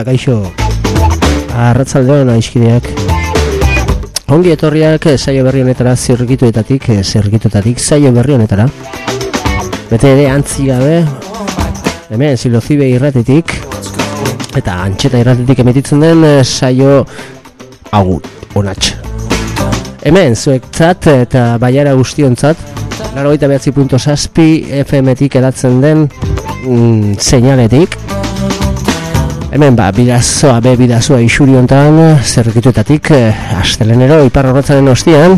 Iepa, gaixo Arratzaldean aizkideak. Ongi etorriak saio berri honetara zirgituetatik, zirgituetatik saio berri honetara. Bete ere antzi gabe Hemen zilozibe irratetik Eta antxeta irratetik emititzen den saio Agut, onatx. Hemen, zuektzat eta baiara guztiontzat Laro gaita behatzi punto saspi FM-etik edatzen den mm, Seinaletik Hemen ba, bidazoa, be bidazoa isuri ontan, zerrekituetatik, eh, astelenero, ipar horretzaren ostian,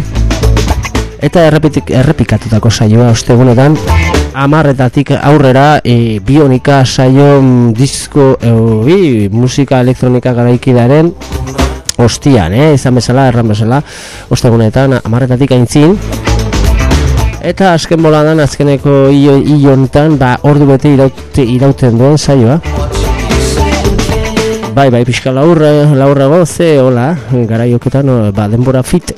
eta errepitik, errepikatutako saioa ostegunetan, amarretatik aurrera, e, bionika saio mm, disko, e, musika elektronika garaikidaren, ostian, eh, izan bezala, erran bezala, ostegunetan, amarretatik aintzin, Eta azken boladan azkeneko ilontan ba ordu bete iraute, irauten duen saioa. Bai, bai, pixka laurra, laurra go, ze, hola, gara joketan, ba, denbora fit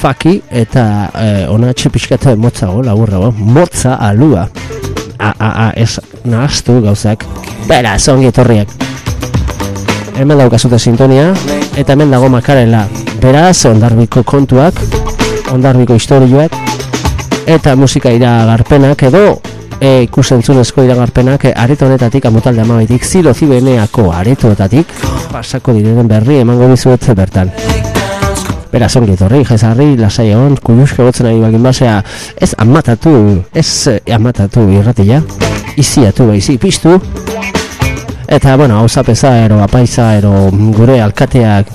faki, eta eh, ona etxe pixka eta motza go, laurra motza alua. A, a, a, ez, nahaztu gauzak. Bera, zongi etorriak. Hemen daukazute sintonia, eta hemen dago makarela. Beraz, ondarbiko kontuak, ondarbiko historioak, eta musika iragarpenak edo e, ikusentzunezko iragarpenak e, areto honetatik amutalde amabaitik zilo zibeneako aretoetatik pasako direnen berri emango dizuet bertan. Beraz, ongi etorri, jezarri, lasai egon, kuluske gotzen ari bakin basea, ez amatatu, ez eh, amatatu irratila, iziatu baizi, piztu, eta, bueno, hau zapeza, ero, apaisa, ero, gure alkateak,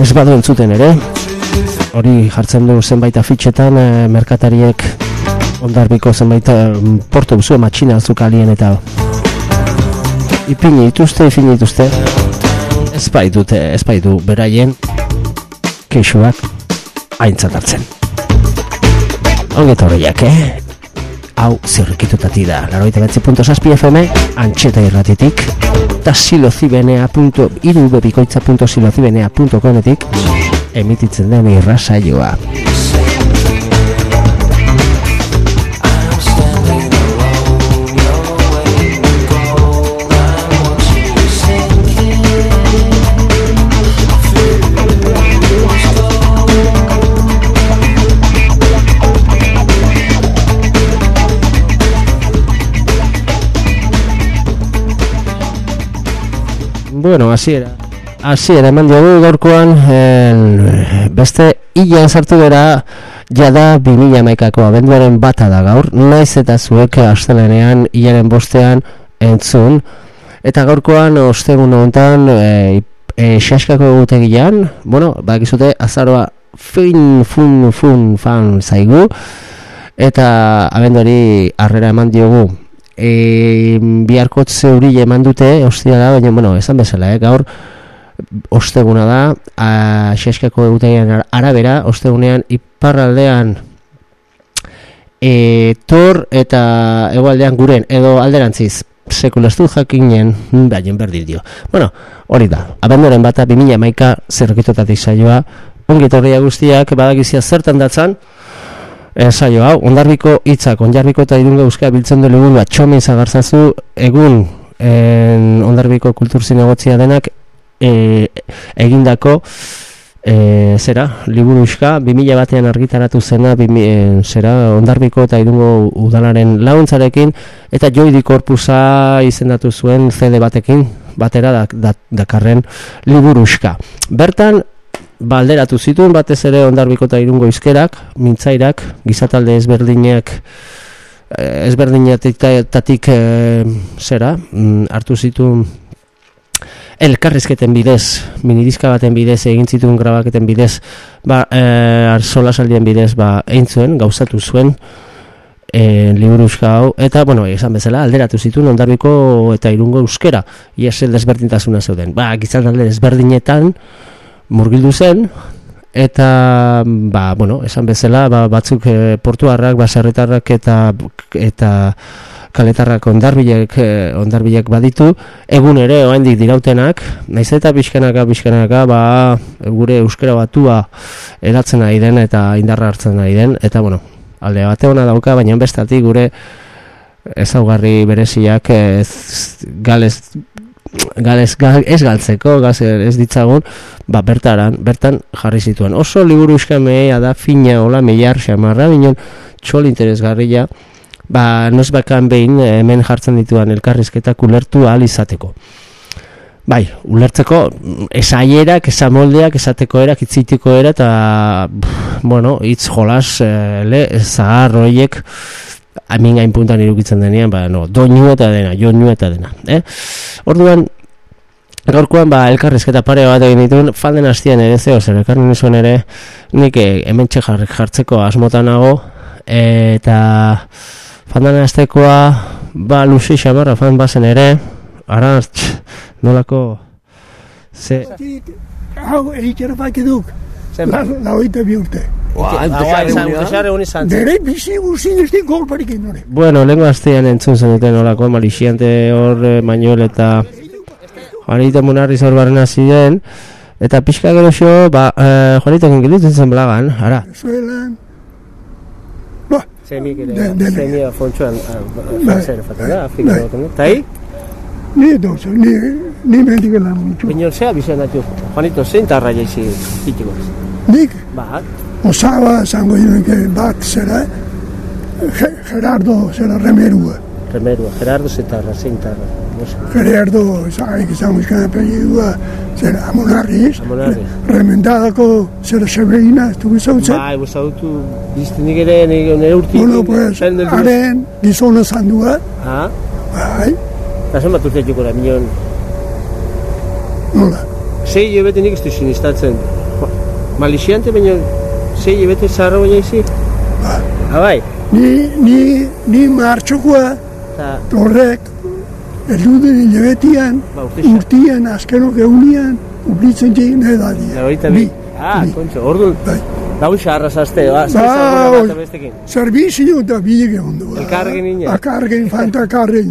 ez badu entzuten ere, hori jartzen du zenbait afitxetan, e, merkatariek, ondarbiko zenbait porto buzu matxina azukalien eta ipini dituzte, ipini dituzte. Ez baitu beraien keixuak haintzat hartzen. Onget horreiak, eh? hau zirrikitutati da laroita betzi punto saspi FM antxeta irratitik eta silozibenea.irubebikoitza.silozibenea.cometik emititzen den irrasaioa Bueno, así era. Así era, eman diogu gorkoan beste hilan sartu bera jada 2000 maikako abenduaren bata da gaur, naiz eta zuek astelenean hilaren bostean entzun, eta gaurkoan ostegun honetan e, e, xaskako egutegian, bueno, bakizute azaroa fin, fun, fun, fan zaigu, eta abenduari harrera eman diogu e, biharko zeuri eman dute ostia da, baina, bueno, esan bezala, eh? gaur osteguna da a, xeskako egutegian arabera, ostegunean iparraldean e, tor eta egualdean guren, edo alderantziz sekulastu jakinen, baina berdin dio. Bueno, hori da, abendoren bata 2000 maika zerrokitotatik saioa, ongitorria guztiak badagizia zertan datzan, saio hau, ondarbiko hitzak, ondarbiko eta irunga euskara biltzen du liburu bat txomin zagartzazu egun en, ondarbiko kultur denak e, egindako e, zera, liburu euska, 2000 batean argitaratu zena e, zera, ondarbiko eta irungo udalaren launtzarekin eta joidi korpusa izendatu zuen CD batekin batera dakarren liburu euska. Bertan, balderatu zituen batez ere ondarbiko eta irungo izkerak, mintzairak, gizatalde ezberdinak eh, ezberdinetatik e, zera, mm, hartu zituen elkarrizketen bidez, minidizka baten bidez, egin zituen grabaketen bidez, ba, e, arzola saldien bidez, ba, eintzuen, gauzatu zuen, e, liburuzka hau, eta, bueno, esan bezala, alderatu zituen ondarbiko eta irungo euskera, iesel desberdintasuna zeuden. Ba, gizatalde ezberdinetan, murgildu zen eta ba, bueno, esan bezala ba, batzuk e, portuarrak, baserritarrak eta eta kaletarrak ondarbilek e, ondarbilek baditu egun ere oraindik dirautenak naiz eta bizkanaka bizkanaka ba gure euskara batua eratzen nahi den eta indarra hartzen nahi den eta bueno alde bate ona dauka baina bestatik gure ezaugarri bereziak ez gales gales gal, ez galtzeko gaz ez ditzagun ba bertaran bertan jarri zituen. Oso liburu euskamea da fina hola millar xamarra binon txol interesgarria ba nos bakan behin hemen jartzen dituan elkarrizketak ulertu ahal izateko. Bai, ulertzeko esaierak, esamoldeak, esateko erak, itzitiko era, eta, bueno, hitz jolas, e, le, zahar hamin gain puntan irukitzen denean, ba, no, doinu eta dena, joinu eta dena. Eh? Orduan, gaurkoan, ba, elkarrizketa pare bat egin dituen, falden hastian ere zeo, zer ekarri nizuen ere, nik eh, hemen jartzeko asmotan nago, eta falden hastekoa, ba, luzi xamarra fan bazen ere, arantzh, nolako ze hau egitera baki duk la, la oita bi urte Dere bizi guzin ez din golparik indore Bueno, lengo aztean entzun zenuten nolako Malixiante hor eh, Manuel eta Juanito Munarri zor barren ziren Eta pixka gero xo Ba, eh, Juanito gengilitzen zen blagan Ara Zuelan Ba Zemik ere Zemik afontxoan Zer, fatina, Afrika Eta hi? Ni dozo, ni, ni mendik lan mutu. Baina zea bizan datu, Juanito, zein tarra jaizi hitiko? Nik? Bat. Osaba, zango que bat zera, Gerardo zera remerua. Remerua, Gerardo zetarra, zein tarra? Gerardo, zaik izango izkan apelidua, zera Amonarriz. Amonarriz. Remendadako zera Severina, ez dugu zautzen? Bai, buzautu, bizten nik ere, nire urtik. Bueno, pues, haren gizona zandua. Ah? Bai. Eta zen bat urte jokora, minion? Nola? Sei jebete nik ez du sinistatzen. Malixiante, baina sei jebete zaharra baina izi? Ba. Abai? Ni, ni, ni martxokoa, Ta... horrek, elduden hilabetian, ba, urtian, azkenok eunian, ublitzen egin edalia. Da, bi. Ah, kontxo, orduan. Bai. Gau xarra zazte, ba, ba, Servizio eta bilege ondo. Elkargen ina. Akargen, fanta akargen.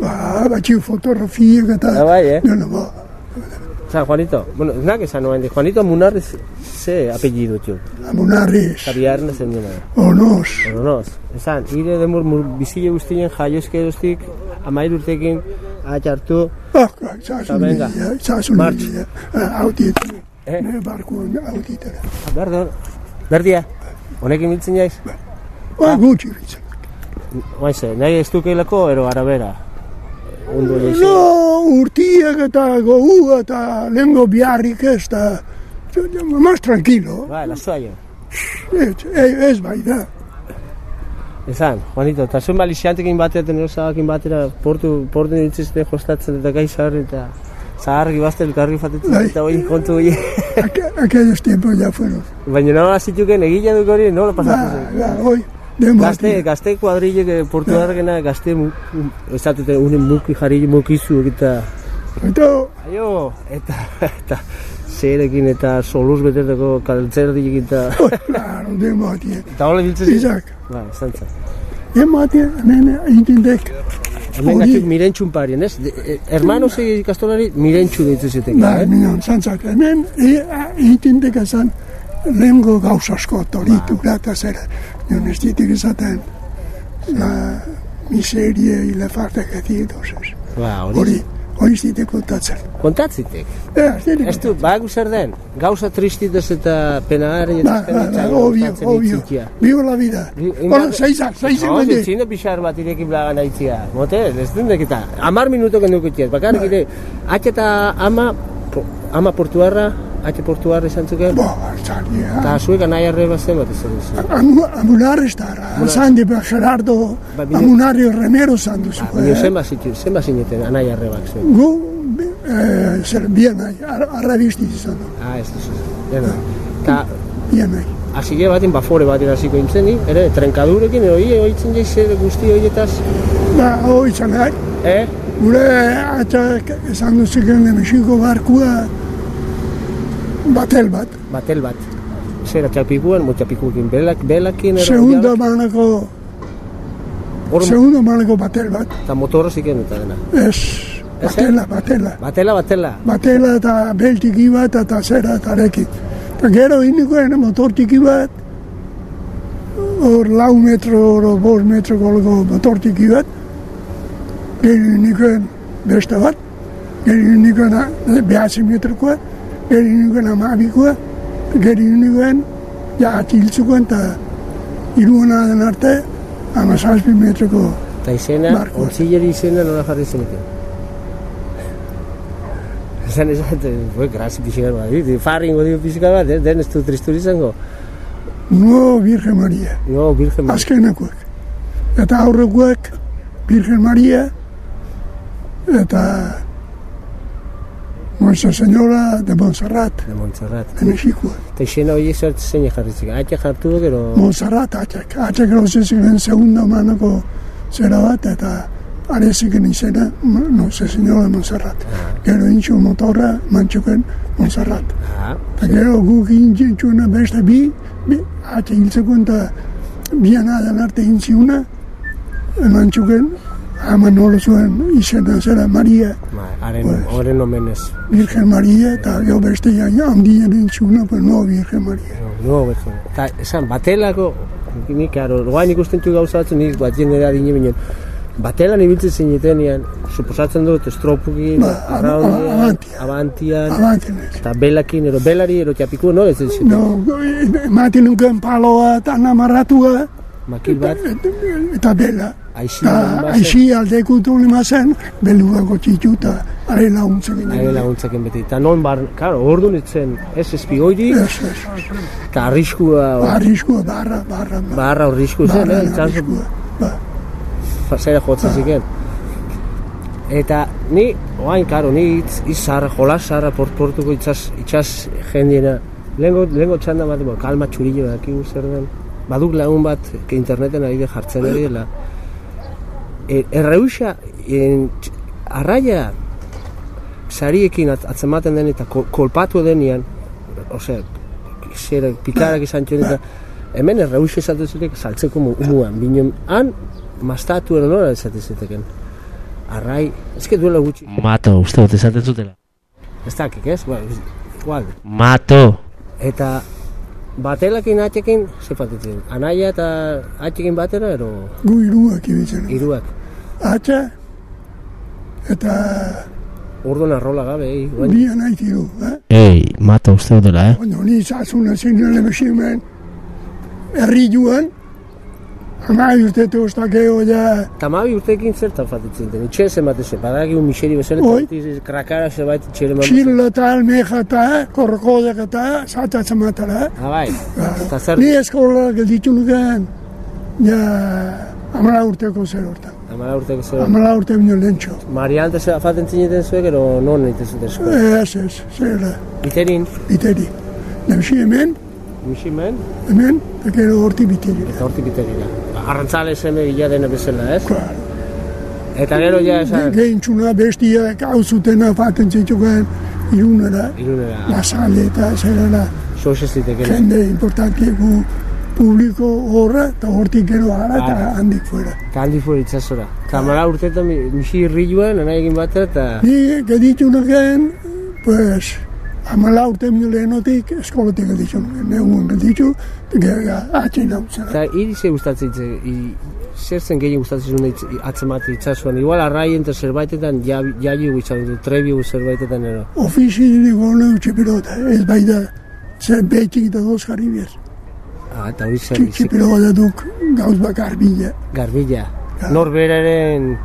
ba, batxi fotografiak eta... Da bai, eh? No, no, ba. San Juanito, bueno, ez nak esan noen, Juanito Munarriz ze apellido txu? Munarriz. Zabiarne zen dena. Onoz. Onoz. Esan, ire demur bizile guztien jaiozke duztik, amair urtekin, atxartu. Ah, zasun, zasun, Martx. Hau dietu. Eh? Ne barkuan hau ditara. Berdo, berdia, honekin biltzen jaiz? Ba, ba gutxi biltzen. Maize, nahi ez dukeilako, ero arabera? Ondo no, urtiak eta gogu eta lengo biarrik ez da, más tranquilo. Ba, la suaio. Ez, ez bai da. Esan, Juanito, eta zuen baliziantekin batera, tenerosabakin batera, portu, portu nintzizte jostatzen eta gaizar eta... Zahar gibazte elkarri fatetzen bai. eta hori kontu hori. Aquellos tiempos ya fueron. Baina no hasi txuken egila duk hori, no lo pasatzen. Ba, ba, oi. Gazte, gazte kuadrille, que portu ba. dargena, gazte, ez dute, unen muki jarri mukizu eta... Eta... Aio, eta, eta, zerekin eta soluz betetako kaltzerdik eta... Claro, demoatien. Eta hola biltzen? Izak. Ba, zantza. Demoatien, hemen, intindek. Hemen gatzuk mirentxun parien, ez? Eh, hermano zei ikastolari mirentxu ditzu ziteken, ba, eh? Ba, zantzak, hemen egiten dek ezan lehenko gauz asko toritu ba. eta zera. Nion ez ditik ezaten la miseria y la falta que tiene, Ba, hori. Hori zite kontatzen. Kontatzitek? Ja, zite Ez du, bagu zer den? Gauza tristitaz eta penaren eta ba, obvio, obvio. Vivo la vida. Hola, seiza, seiza. No, ez zine pixar bat irekin blagan aitzia. Mote, ez dut dekita. Amar minuto genduko txiet. Bakarrik ere, eta ama, ama portuarra, Ate portuar izan zuke? Bo, zari, ja. Eta zuek anai arre bat zen bat izan duzu? Amunar ez dara, zan di Gerardo, amunari remero zan duzu. Ba, Bino zen bat zitu, zen zineten anai arre bat zuen? Gu, zer, bien nahi, arra biztiz izan. Ah, ez duzu, dena. Ta, bien nahi. Azile batin, bafore batin hasiko intzeni, ere, trenkadurekin, ero hie, oitzen jaiz guzti horietaz? Ba, nahi. Eh? Gure, atxak, esan duzuken, Mexiko barkua, Batel bat. Batel bat. Zera txapikuan, mo txapikuekin belak, belakin... Segundo manako... Segundo manako batel bat. Eta motorra ziken eta dena. Ez, batela, batela. Batela, batela. Batela eta bel tiki bat eta zera eta rekin. Eta gero indikoen motor tiki bat, hor lau metro, oro bost metro golgo motortiki bat, geri nikoen beste bat, geri nikoen behatzi metrokoa, geri nikoen amabikoa, geri nikoen ja atiltzukoen eta iruena den arte, ama zazpi metroko Eta izena, ontzileri izena nola jarri zenuten. Esan esan, bue, grazi pixika bat, di, farri ingo dio pixika bat, eh? den ez du tristuri izango. Nuo Virgen Maria, No, Virgen Maria. azkenekoak. Eta aurrekoak Virgen Maria, eta Nuestra Señora de Montserrat, de Montserrat. de Mexikoa. Eta izena hori zert zein jarri zik. Aite jartu du, gero... Montserrat atxak, atxak eroseziken segunda manako zera bat, eta areziken izena, Nuestra Señora de Montserrat. Gero intxu motorra mantxuken Montserrat. Ah, Eta gero guk intxuna beste bi, bi atxe hiltzeko eta bian adan arte intziuna, eman txuken, ama nolo zuen izena zera Maria, ma, haren, horren omenez. Virgen Maria, eta gero beste ja, handien intziuna, pues no Virgen Maria. No, no, Virgen. Eta esan, batelako, nik, karo, guain ikusten du gauza batzu, nik bat jendera dine binen, batelan ibiltzen zinetenian, suposatzen dut, estropukin, Ba, ab- arraundian, abantian. abantian, Abantenez. eta belakin, ero belari, ero txapiku, no, ez ez, No, ematen nuken paloa eta namarratua, makil bat, eta bela. aixi, Eta bazen, aixi aldekutu lima zen, belugako txitu eta are laguntzen ginen. Aire laguntzaken beti. Eta non bar, karo, ordu nitzen, ez espigoirik, Ez, ez. eta arriskua, Arriskua, barra, barra, barra. barra arrisku zen, eh, itxaso, arriskua. Ba, zera jotzen ziken. Eta ni, oain, karo, ni itz, itz zarra, jolas zarra, port, portuko itxas, itxas jendiena. Lehengo, lehengo txanda bat, kalma txurillo dakigu zer den. Baduk lagun bat, ke interneten ari de jartzen ari dela. E, erreuxa, en, arraia, sariekin at, atzematen den eta kol, kolpatu denean, osea, zera, pikarak izan txuen eta hemen erreuxa esaten zutek saltzeko mu- umuan, binen han, mastatu ero nora esaten zuteken. Arrai, que duela gutxi. Mato, uste dut esaten zutela. Ez dakik, ez? Ba, igual. Mato. Eta batelakin atxekin, ze patetzen? Anaia eta atxekin batera, ero gu iruak ibitzen. hiruak. Atxa, eta Orduan arrola gabe, eh? Oain, bi nahi tiru. Eh? Ei, mato uste dutela, eh? Baina ni zazuna zinele besimen, herri joan, amai urte tozta geho ja, Tamabi urtekin zertan fatetzen den, itxe ez ematen zen, badaki un miseri bezala, eta krakara zebait itxere ematen zen. txillo eta almeja eta, korkodek eta, zatatzen matara. Ah, bai, eta zer, Ni eskola gelditu nuken, ja, amala urteko zer hortan. amala urteko zer, Amala urte bino lentxo. Mariante ze faten zineten zuek, ero non egiten zuten zuek. Ez, ez, zer, Biterin, biteri. Nebsi hemen, misimen, hemen, eta gero horti biteri. eta hortik biterira. Arrantzale zeme gila dena bezala, ez? Eta gero ja esan, Gehintzuna bestiak hau zutena faten zituken irunera, irunera, lasale eta zerera, sos ez liteken. jende importantieko publiko horra, eta hortik gero ara eta handik fuera. Eta handi fuera itzazora. Eta amala urteetan mi- misi irri joan, anai egin batera, eta Ni geditu nuken, pues, amala urte minu lehenotik eskolotik geditu nuken, negun geditu, atxin hau zera. Eta iri ze gustatzen zer zen gehien gustatzen zuen atzemate itzazuan. Igual arraien eta zerbaitetan jaio izan dut, trebio zerbaitetan ero. Ofizi niko neutxe pilota, ez bai da, zer behitik eta doz jarri behar. Ah, eta hori zer, izik, pilota duk gauz bakar bila. garbila. Norberaren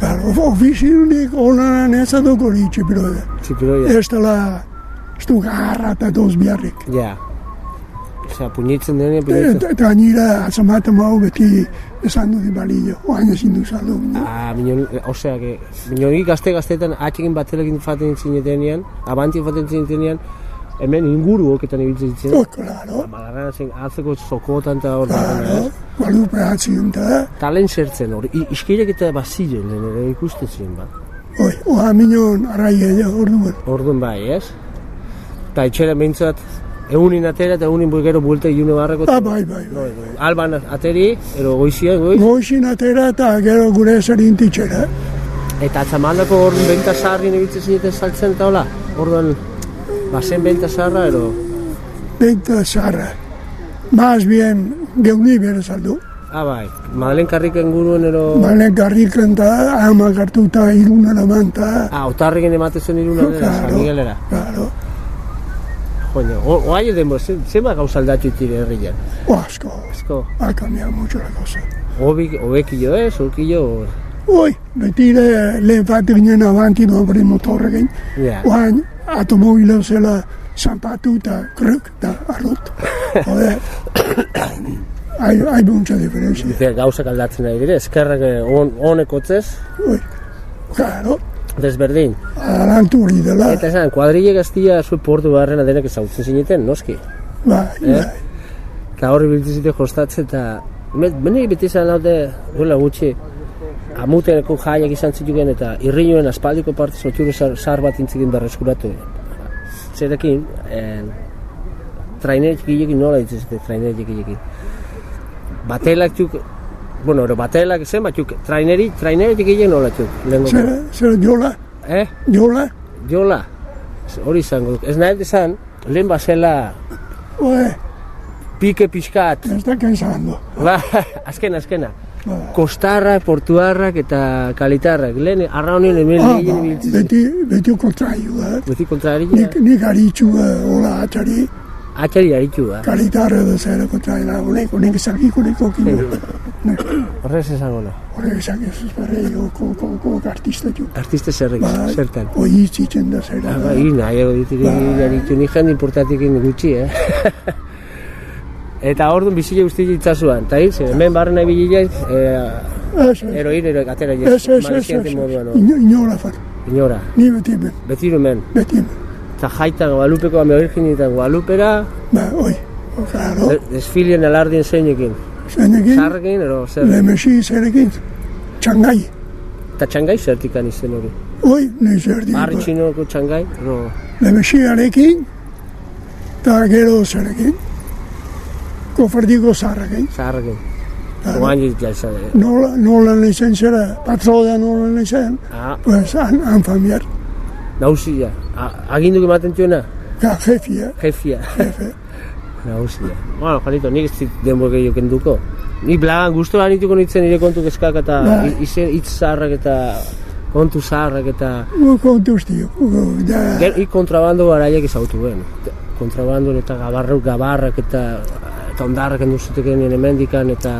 Claro, ofiziunik olanan ez adok hori txipiroida. txipiroia. Ez dela, ez du garra eta doz biharrik. Ja. Osea, puñitzen denean, puñitzen. Eta gainera, atzamaten mau beti esan dut balillo, oain ezin du saldu. Ah, minon, osea, que, minonik gazte-gaztetan atxekin batelekin faten zinetenean, abanti faten zinetenean, hemen inguru oketan ibiltzen zitzen. Oh, claro, Magarrana zen, atzeko zokotan eta hor ez? balupe atzien da, Talen zertzen hor, i- iskirek eta bazilen, lehen ere ikusten ziren, ba. oi, oa minon arraia ja, orduan. Orduan bai, ez? Eta etxera behintzat, egunin atera eta egunin gero buelte ilune barrako. Ah, bai, bai, No, bai. edo, alban ateri, ero goizia, goiz, Goizin atera eta gero gure zerin titxera. eta atzamandako orduan benta zaharrien egitzen zineten saltzen eta hola. Orduan, bazen benta zaharra, ero, Benta zarra. Más bien, geuni bere saldu. Ah, bai. Madalen karriken guruen ero... Balen garriken da, ama gartuta iruna laman ta. Ah, otarriken ematezen iruna dela, San Claro, Miguelera. claro. Joño, oai denbo, zema gauza aldatu itire herrian. O asko, Esko, ha cambiado mucho la cosa. hobi, hobekillo ez, urkillo... Oi, betire lehen bat ginen avanti nobri motorrekin. Ja. Oain, automobilo zela zampatu eta kruk da arrot. Joder, hay, hay mucha diferencia. Dice, gauzak aldatzen ari dire, eskerrak eh, on, honek otzez, Oi, claro, desberdin. adelantu hori dela. Eta esan, kuadrille gaztia zue portu barrena denek ezautzen zineten, noski. Bai, Eh? bai. Eta horri biltzen zite jostatzen, eta... Bene beti izan haute, duela gutxi, amuteneko jaiak izan zitugen, eta irrinuen aspaldiko partez otxure zar, zar bat intzikin berreskuratu. Zerekin, eh, trainer txikilekin nola ditzen zite, trainer txikilekin. Batelak txuk, bueno, ero batelak zen, batzuk, traineri, traineri txikilek nola txuk, lehenko. Zera jola, Eh? jola, Jola, hori izango duk. Ez nahi esan, lehen bazela oe, pike pixkat. ez da cansando. Ba, azkena, azkena. Ba. Kostarrak, portuarrak eta kalitarrak. Lehen, arra honien hemen Ah, ba, beti, beti kontraiu, eh? Beti kontrari, Nik, nik aritxu, eh, hola, atxari, atxari aritu da. kalitarra da zera kontraiu, da, honek, honek ezakiko neko kino. Horrez esango na. Horrek ezak ez berre, ko, ko, ko, artista ju. Artiste zerrik, Bai, zertan. oi itzitzen da zera. Ba, hi, nahi ditiri aritu, ni jende importantikin gutxi, eh? Eta orduan bizile guzti itzazuan. Eta hil, hemen barren nahi bilileik, eh, Ez, ez, eroin, ero, atera ez, maliziente moduan, no? Ino- inola far, Inora, ni beti hemen, beti. Eta jaita Guadalupeko ame Virginietan Guadalupera, Ba, oi, o, claro, de- desfilien alardien zeinekin. zenekin, Zarrekin, ero, zer, lemesi zerekin, txangai, eta txangai zertikan izen hori. oi, nahi zer di, Marri txinoko txangai, ero, lemesiarekin, eta gero zerekin, koferdiko zarrekin. zaharrekin. Oain jitzia izan, eh. Nola, nola nahi zen zera, patroda nola nahi zen, Ah, pues, han, han familiar, nauzia. A- Aginduk ematen zuena, ja, jefia, jefia. jefe, Nauzia. Bueno, Janito, nik ez denbo gehiago kenduko. Ni blagan guztu lanituko nintzen nire kontu keskak eta i- izen hitz zaharrak eta kontu zaharrak eta... gu kontuztio, gu, da, Ger, ik kontrabando garaiak ezautu ben. Kontrabando eta gabarruk gabarrak eta eta ondarrak enduzuteken nien emendikan eta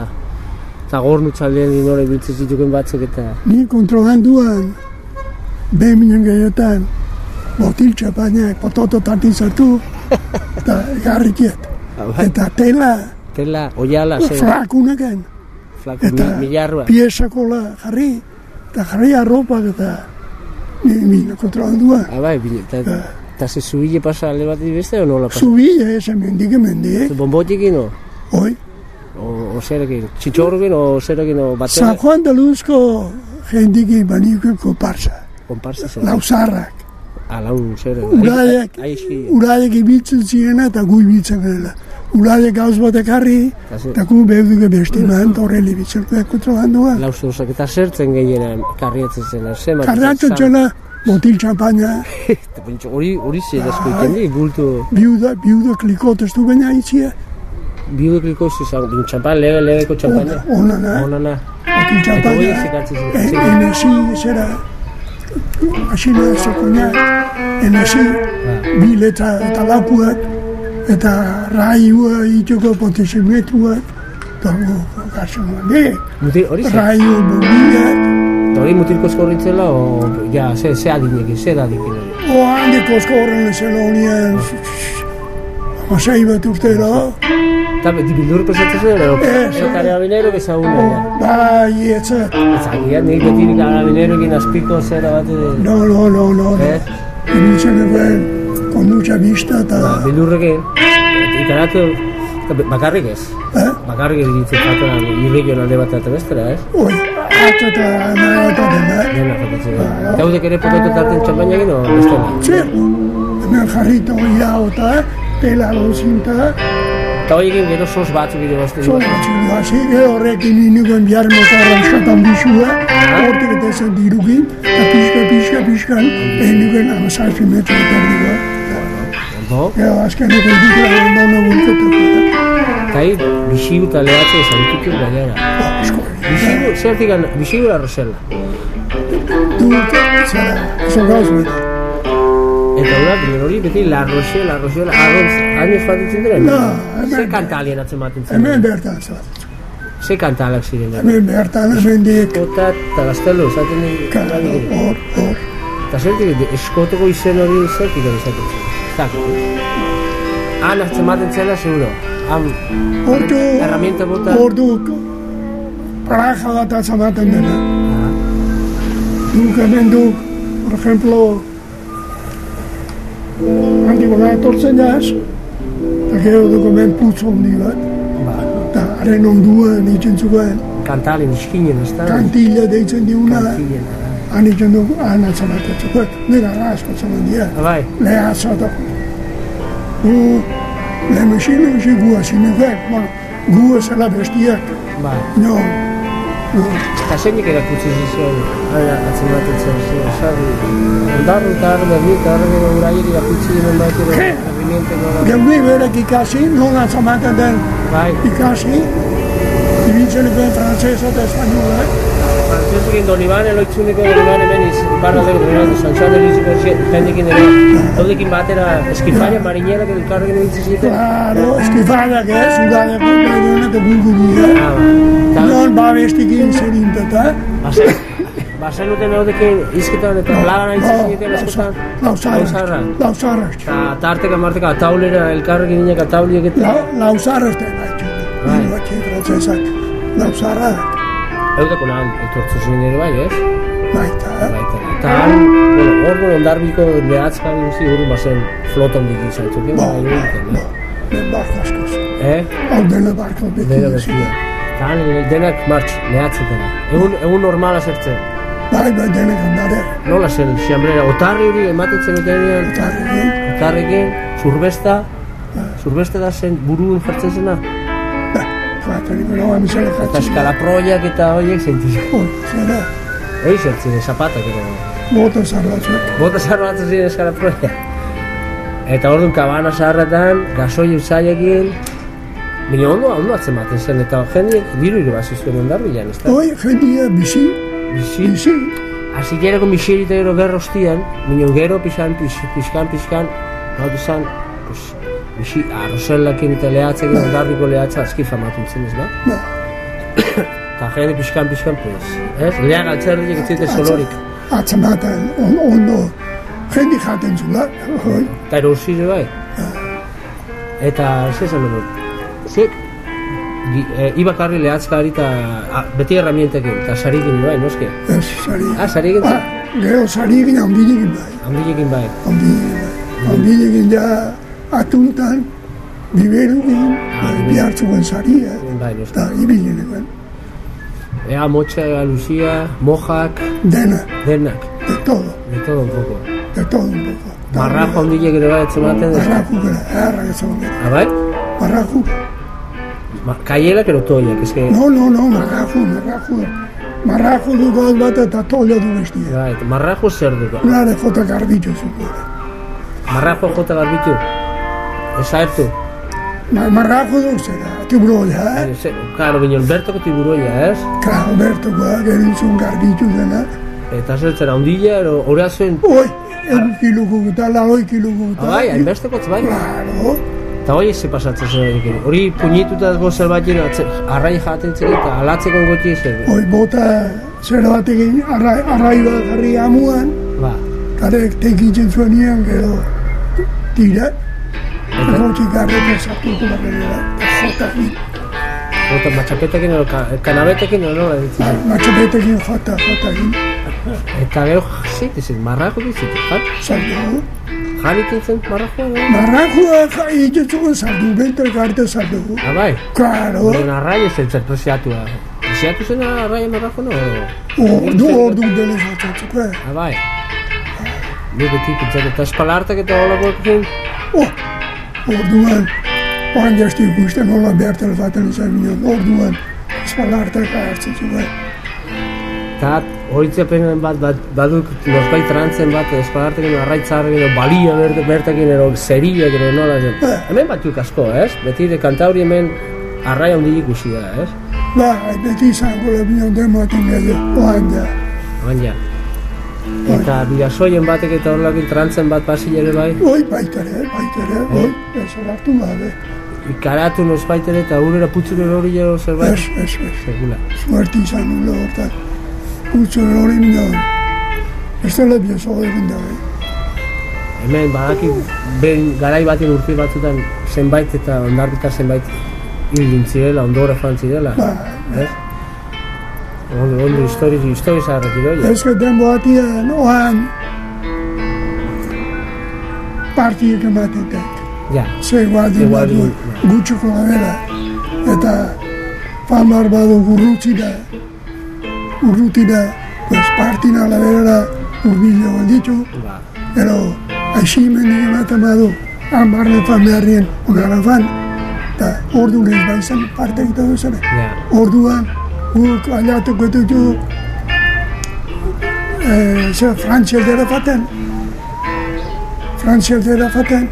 eta gornu txaldean dinore biltzen zituken batzuk eta ni kontrolanduan, beheminen gehietan, botil txapainak, pototo tartin zartu, eta garrikiet. Eta tela, tela, oiala, ze, frakunaken, flako, eta mi, milarrua. piesakola jarri, eta jarri arropak eta ni, ni kontrolanduan. Ah, bai, bine, eta, eta ze zubile pasa alde bat beste o nola pasa? Zubila, ez, mendik mendik, Bombotikin o? oi, O, o zerekin? Txitxorrekin o zerekin o San batera? Juan de Luzko jendiki baniuken komparsa, Komparsa zer? lauzarrak, Ah, laun zere. Uraiak, Aizki. uraiak ibiltzen zirena eta gu ibiltzen gerela. Uraiak gauz bat ekarri, eta gu behduke beste man, horreli ibiltzen gara kontrolandua. Lauz osak eta zertzen gehienan karriatzen zen. Zema, Karratzen txela, botil txampaina, Hori, hori zer asko iten di, bultu. biuda, biuda klikotestu baina itzia, Biudekliko zizan, bin txampan, lege, legeko txampana. onana, Onana. botil Eta hori txampaina, zikatzen e, zen. zera, asina zekoina, enesi, bileta eta lapuak, eta raiua itxoko potensimetruak, eta gu, Mutil, hori zer? raio mobilak, Eta hori mutilko eskorritzela, o, ja, ze, ze adinekin, ze adinekin o handeko eskorren lezela honien, amasei bat urtera, Eta beti bildur pesatzen zen, ero, Ez. eta karabinero bezaguna, ja. bai, etza, Zagian, nik beti karabinerokin azpiko zera bat, eh, no, no, no, no, no, eh? ibiltzen eguen, con mucha vista, eta, Bildurrekin, ikaratu, bakarrik ez. eh, Bakarrik ez ditzen jaten irrikion alde bat eta bestera, ez? oi, atza eta nahi eta dena, Dena jokatzen da. Eta hudek ere poketu tarten txampainakin, o bestela? zer, hemen jarrita hori hau eta, tela lozinta, Eta horiekin gero sos batzuk ere bazte. Zo batzu hasi, gero horrekin inikoen bihar motorra euskatan bizua, hortik eta esan dirukin, eta pixka, pixka, pixka, inikoen amazazpi metro eta erdikoa. Bo, Gero, azkeneko dikla non bulkatuko da. eta hi, bisiu eta lehatze ezagututu gainera. Bo, asko. Bisiu, zertik an, bisiu la Rosella. Duk, zara, oso gauz bera. Eta hura, bilen hori, beti La Rochelle, La Rochelle, arrontz, hain fatitzen diren? Na, hemen- Ze kanta alien atzematen zen? Hemen bertan, zara. Ze kanta alak ziren? Hemen bertan, hemen dik. Kota eta gaztelo, esaten di... Karo, hor, hor. Eta zertik, eskotoko izen hori zertik hori esaten zen? Zak. Han atzematen zela, seguro. Han, Ordu, Herramienta bota. ordu, paraja bat atzamaten dena. Duk hemen duk, por ejemplo, handik ona etortzen jaz, eta gero duk hemen putz hondi bat, ba, eta haren onduan itzen zuen, kanta alien iskinen, ez da? kantilla deitzen diuna, Kantillen, ah. han itzen duk, han atzamaten zuen, nera asko atzaman dira. Ah, bai, Leha zata. Gu, lehenbizin hori gu azinekek, bueno, gu ezela bestiak, bai. no, Eta zeinik erakutsi zizion, atzematen zen, zen, sarri, ondarru eta arre berri, eta arre gero bat, ero, Ke? herrimiente nola, Geuri berek ikasi, non atzamaten den? Bai, ikasi, ibiltzen ben frantzesa eta espainola, frantzesekin Donibane, loitzuneko Donibane meniz, barra dugu, Donibane, San Juan de Liziko, jendekin ere, haudekin batera, eskifaia, marinela, que elkarrekin ibiltzi ziten, claro, eskifaiak ez, udaleko, baina eta bulguria, ah, ba, eta, non babestikin zerinteta, bazen, bazen duten haudekin, izketan eta plagan hain zizien askotan, lauzarrak, lauzarrak, eta tarteka marteka, ataulera, elkarrekin inek atauliek eta, lauzarrak da baitxu, Bai. batxi frantzesak, Eudako nahan, etortzen ziren ere bai, ez? baita, Baita. Eta han, bueno, hor duen ondarbiko lehatzka bizi hori bazen floton diki zaitzuken, Ba, bai, egiten, ba, ben barko askoz. eh? Hau dena barko beti Dena bezia. Eta han, denak martx, lehatzetan. Egun, egun normala zertzen. Bai, bai, denek andare. Nola zen, xambrera, otarri hori ematen zen utenean, Eta egin, otarrekin, zurbesta, zurbesta da zen buruen jartzen zena, ba, fatari, no, amisale eta jatzen. eskalaproiak eta horiek zentzen. Oi, zera, Hori zentzen, zapatak eta. moto zarbatzuek. Bota zahar batzen ziren eskalaproia. Eta orduan kabana zaharretan, gasoi usaiakin, Baina ondo, ondo atzematen zen, eta jendeek diru ere basi zuen ondarbilan, ez da? Oi, jendia bizi, Bizi, bizi, hasi gerako miseri eta gero gerra ostian, baina gero pixan, pix, pixkan, pixkan, hau izan, pues, bisi, arrozelakin eta lehatzekin, ondarriko lehatza aski famatun zen, ez da? ba, Eta jende pixkan, pixkan, pues, ez? Lehan altzerdik ez zite solorik. atzematen, on, ondo, jendi jaten zula, oi, Eta erosi ere bai. Eta, ez esan dut, zek, e, ibakarri lehatzkari eta beti erramientekin, eta sarikin bai, noske? ez, sari. Ah, sarikin, Ba, gero sarikin handilekin bai, handilekin bai. handilekin bai. Handilekin ja atuntan, bihartzuen saria, Bai, noske. eta ibilenekoen, Ea motxa, ea Lucia, mojak, dena, denak, de todo, de todo un poco. de todo un poco. Marrajo handilek ere bai etzematen, ez? Marraku gara, erra ezagun gara. Ah, bai? Marraku, Ma, kaielak ero toiak, ez que... no, no, no, marraku, marraku. Marraku du gauz bat eta tolla du bestia. Bai, eta marrajo zer du. Nare jota garbitxo zukura. Marrajo jota garbitu. Ez aertu. Ma, marraku du zera, tibroia, eh? Zer, Karo, bineon, bertoko tiburoia, ez? Claro, Berto, gua, gerintzun garbitxo dena. Eta zer zer, handila, ero, hori zuen... Oi, egun kilugu guta, laroi kilugu guta. Ah, bai, hainbestekotz, bai. Claro, Eta hori ez pasatzen zen horiek. Hori puñituta dago zerbait arrai jaten zen eta alatzeko goti zer. oi, bota zera batekin arrai, arrai bat jarri amuan, Ba, karek tekitzen zuenian, gero tira, eta, Gotxi garreta sartuko barrera, jota hit. eta matxapetekin edo ka, kanabetekin edo nola ditzen. Matxapetekin jota, jota hit. Eta gero zite zen, marrajo ditzen, jar? Sartu. Jaritzen zen marrajo edo? Marrakua itxutzuen sartu, bento garte sartu. Ah, bai. Claro, Horren arrai ez zen zer presiatua. Presiatu zen arrai marrajo no? ordu ordu dele sartzuko. Ah, bai. Ni beti pintzat eta espalartak eta holakoak zen. Oh, orduan, oan jazti ikusten hola bertel baten izan ginen, orduan, espalartak hartzen zuen. Eta Horitzepen bat, bat baduk norbait trantzen bat espagartekin arraitzarri edo balia berte, bertekin edo zeria edo nola zen. Eh. Hemen batzuk asko, ez? Beti de kantauri hemen arrai handi ikusi da, ez? Ba, beti izango da bion dematen gero, oan da. Baina. Eta bidasoien batek eta horrekin trantzen bat pasi ere bai. Oi, baitare, baitare, oi, ez hartu gabe. Ikaratu norbait ere eta urera putzure hori ero zerbait. Ez, ez, ez. Segula. Suerte izan nula hortan. Gutxo hori mindaun. Ez dela biazo egin dabe. Hemen badaki behin garai baten urte batzutan zenbait eta ondarbita zenbait hil dintzirela, ondora joan zirela. Ba, Ez? Ondo, ondo, histori, histori zaharrak idoia. ez que denbo atien oan partiek ematen tek. Ja, Ze guardin Igual, badu gutxuko gabera. Eta famar badu urrutzi da. Pues partina la berera urbilo ditu. ba, Pero així mendik ematen badu, amarren fan beharrien, ogara fan, eta ordu lez baizan parte egiten duzene. ja, Orduan, guk aliatuko dutu, e, ze frantzialdera faten, frantzialdera faten,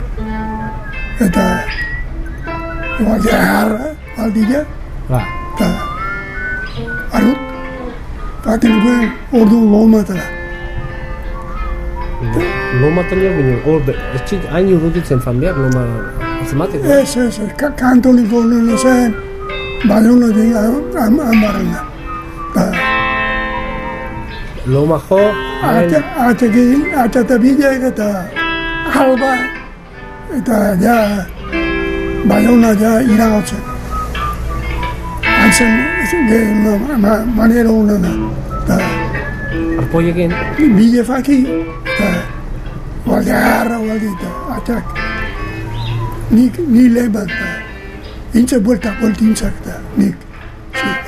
eta guardia harra, baldila, ba. arut, faten guen ordu lomatara. Loma tenio ginen, hor, be- ez txit, hain urrutitzen fan behar, loma, azemateko. Ez, ez, ez, ka- kantoliko nena zen, baduna di amarrena. Eta Loma jo, atekin, atetabilek eta alba, eta ja, baduna ja iragotzen. Antzen, ge, ma, ma, manera unena. Eta arpoiekin, bile faki, eta guardia harra guardia, eta atak. Nik, ni leban, eta intza buelta, buelta intzak, eta nik.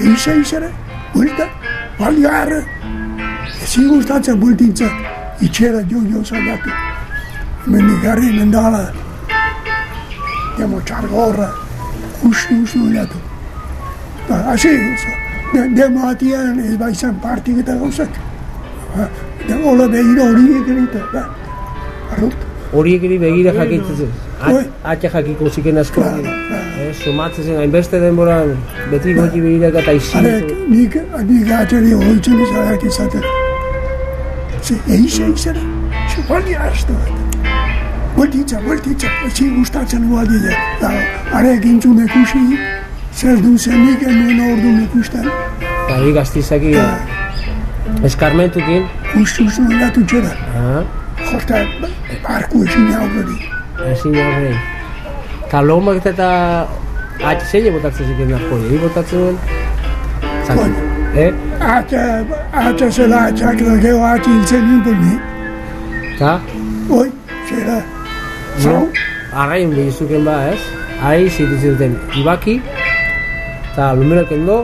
Eiza izara, buelta, guardia harra. Ezin gustatzen buelta intzak, itxera jo jo zagatu. Hemen nigarri mendala, demo txargorra, ustu ustu gatu. Ba, hasi, de, demo atian ez baizan partik eta gauzak. Ba, de, hola behira horiek egiten, ba, arrut. Horiek ere begira jakitzen. Oi. Atxa jakiko ziken asko. Claro, claro. Ez, sumatzen zen, hainbeste denbora, beti goti begirak eta Arek, izitu. nik, nik ateri hoitzen izadak izaten. Ze, eize izara, ze, bali astu. Bueltitza, bueltitza, etzi gustatzen guadile. Da, arek intzun ekusi, zer du zenik enuen ordu ikusten. Eta bi gaztizaki eskarmentukin. Ustu ustu gatu txera. Ah, Jota, barku ezin aurreri. ezin horrein. Eta lomak eta atxe zein botatzen ziken arpoi, egi botatzen duen? Bueno. eh? Atza, atza zela atzak da geho atzi hiltzen nintzen ni. Eta, Oi, zera, zau, arraien behizuken ba, ez? Ari zitutzen duten ibaki, eta lumero kendo,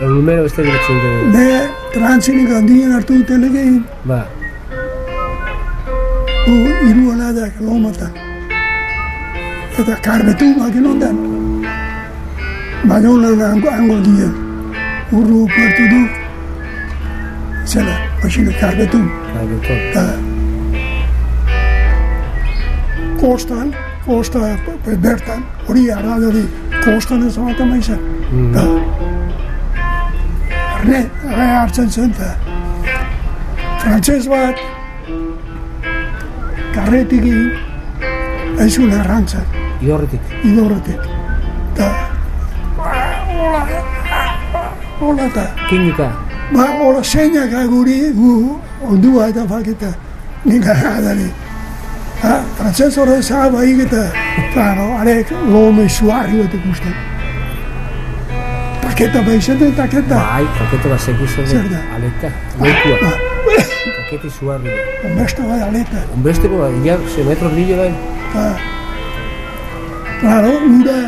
lumero beste bilatzen duten. ne trantzinik handien hartu duten egin, Ba, gu iru aladak lomatan. Eta karbetu bakin ondan. Badonan ango, ango dien. Urru puertu du. Zela, baxine karbetu. karbeton. Eta kostan, kosta bertan, hori arrado hori, kostan ez bat amaizan. Eta arne, arre hartzen zen, eta frantzez bat, karretik egin, ezun errantzan, Idorretik. idorretik. Eta, hola, hola, eta, Kinika. ba, hola, zeinak aguri, gu, ondua eta faketa, nik adari. Ha, frantzez horre zaba egita, claro, arek lome suari bat ikusten. Paketa baizaten, taketa. Bai, bat. Zer da? Aleta, leikua. Ba, Paketi zuarri. beste bai aleta. Onbesteko, bai, ja, ze metro bile bai. Ta, claro, ura,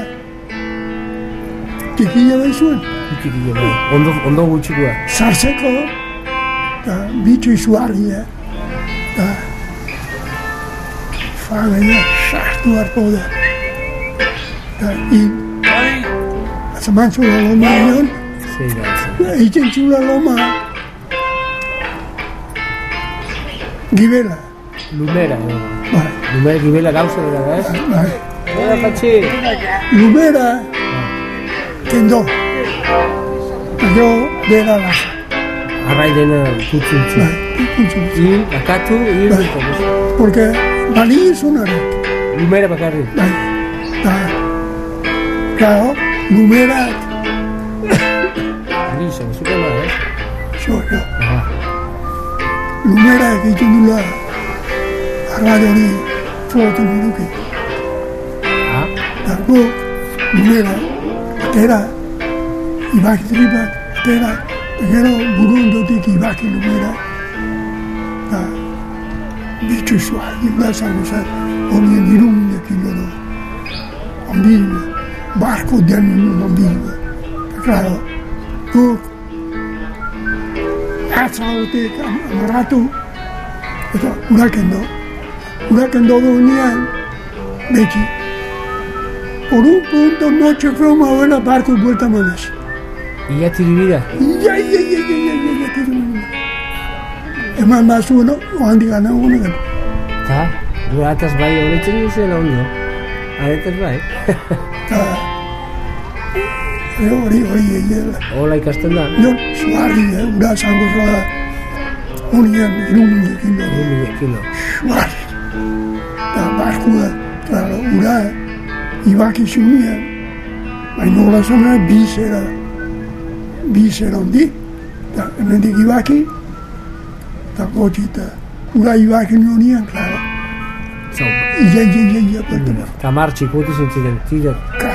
tikila bai zuen, Ikikile bai. Ondo, ondo gutxikoa. sartzeko, eta bitxo izuarria, eta fagaia sartu harko da. Eta in, atzaman zula loma nion, Zei da, zei. egiten zula loma, Gibela. Lumera, eh? Bai. Lumera, gibela gauza dira, ez? Bai. Hola, patxi! Lumera, kendo. Jo, bera lasa. Arrai dena kutzuntzu. Bai, ikutzen. Hil, akatu, hil, Bai. Porque bali izunarek. Lumera bakarrik. Bai. Da. Claro, numerak, Gisa, zuke ma, eh? zo, jo. Aha. Numerak egiten dula, arraio hori fotu duke. Ah, Da, gu, numera, atera, ibaki tripak, atera, gero burundotik ibaki numera. Da, bitxu zua, gila zango zen, honien iruminekin doro. Ondilue, barko den ondilue. Da, claro, guk, atzautik amarratu, eta urakendo. Urakendo duenean, beti, por un punto noche fuimos a ver la barco vuelta a Manes. Iati dibira. Ya, ya, ya, ya, ya, ya, ya, tiro nuna. Eman más uno, o handi gana uno gana. Ta, gura ataz bai honetzen duzela ondo. Aretaz bai. Ta, e, hori, hori, egela. Hola ikasten da. Jo, suarri, eh, ura zango zoa, honien iruminekin Un dugu. mila kilo. Suarri. Ta, barkua, claro, ura, ibaki zunien, baina hola zona, bizera, bizera hondi, ta, hemendik ibaki, ta, gotxi, ta, ura ibaki nionien, claro, Zau. ia, ia, ia, ia, ia, Tamar txikutu zintziren,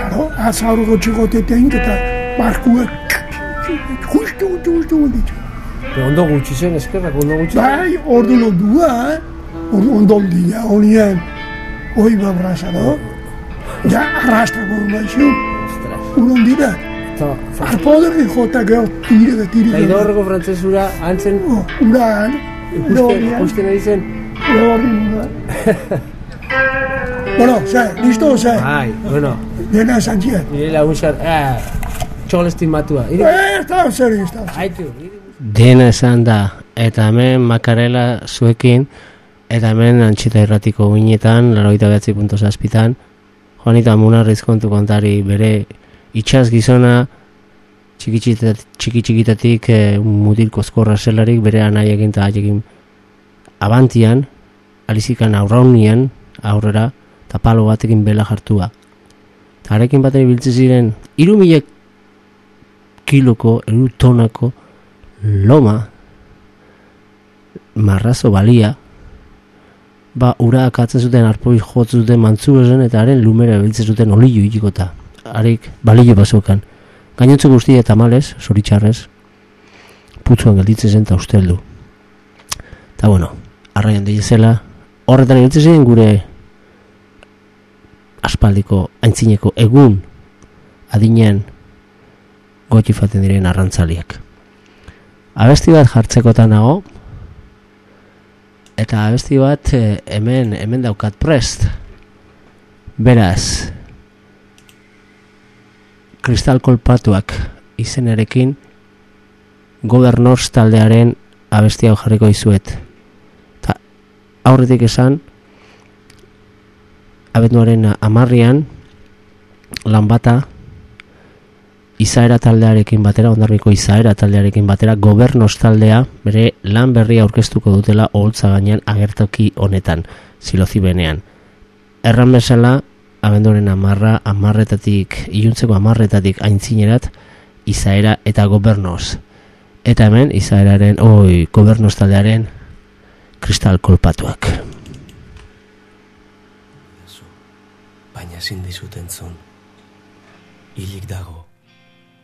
tira. Claro, azaurgo txikotetein, eta barkua, justu, justu, justu, ditu. Pero ondo gutxi zen, eskerrak ondo gutxi zen. Bai, ordu lodua, eh? Ordu ondon dira, honien, oi babrazado, ja arrastrako baixu, Ostras. unon dira. Eta, fa- Arpoderri jota geho tire de tire. eta idorreko frantzesura antzen Oh, uran, ikusten, lorian, ikusten ari zen. lori, uran. Bueno, ze, listo, ze, Bai, bueno, dena esan zien. nire lagunxar, eh, txolestin matua. Iri, Eh, ez da, zer, ez da. haitu. Dena esan da, eta hemen makarela zuekin, eta hemen antxita irratiko uinetan, laroita behatzi punto zazpitan, Juanita Munarriz kontu kontari bere itxaz gizona, txiki txikitat- txiki txikitatik e, mutil kozkorra zelarik bere anaiekin eta haiekin abantian, alizikan aurraunian, aurrera, eta palo batekin bela jartua. Eta harekin bateri biltzen ziren, iru milek kiloko, iru tonako loma, marrazo balia, ba, ura akatzen zuten arpoi jotzen zuten mantzu ezen, eta haren lumera biltzen zuten olio ikikota. Harik balio bazokan. Gainontzu guztia tamales, zoritxarrez, putzuan gelditzen zen eta usteldu. Eta bueno, arraian zela, horretan ibiltzen ziren gure aspaldiko aintzineko egun adinean goti faten diren arrantzaliak. Abesti bat jartzekotan nago, eta abesti bat eh, hemen, hemen daukat prest. Beraz, kristal kolpatuak izenarekin Governors taldearen abesti hau jarriko izuet. Ta, aurretik esan, abenduaren amarrian, lan bata, izaera taldearekin batera, ondarriko izaera taldearekin batera, Gobernos taldea bere lan berria aurkeztuko dutela oholtza gainean agertoki honetan, silozi benean. Erran bezala, abenduaren amarra, amarretatik, iluntzeko amarretatik aintzinerat, izaera eta gobernoz. Eta hemen, izaeraren, oi, gobernoz taldearen, kristal kolpatuak. baina ezin dizut entzun. Hilik dago,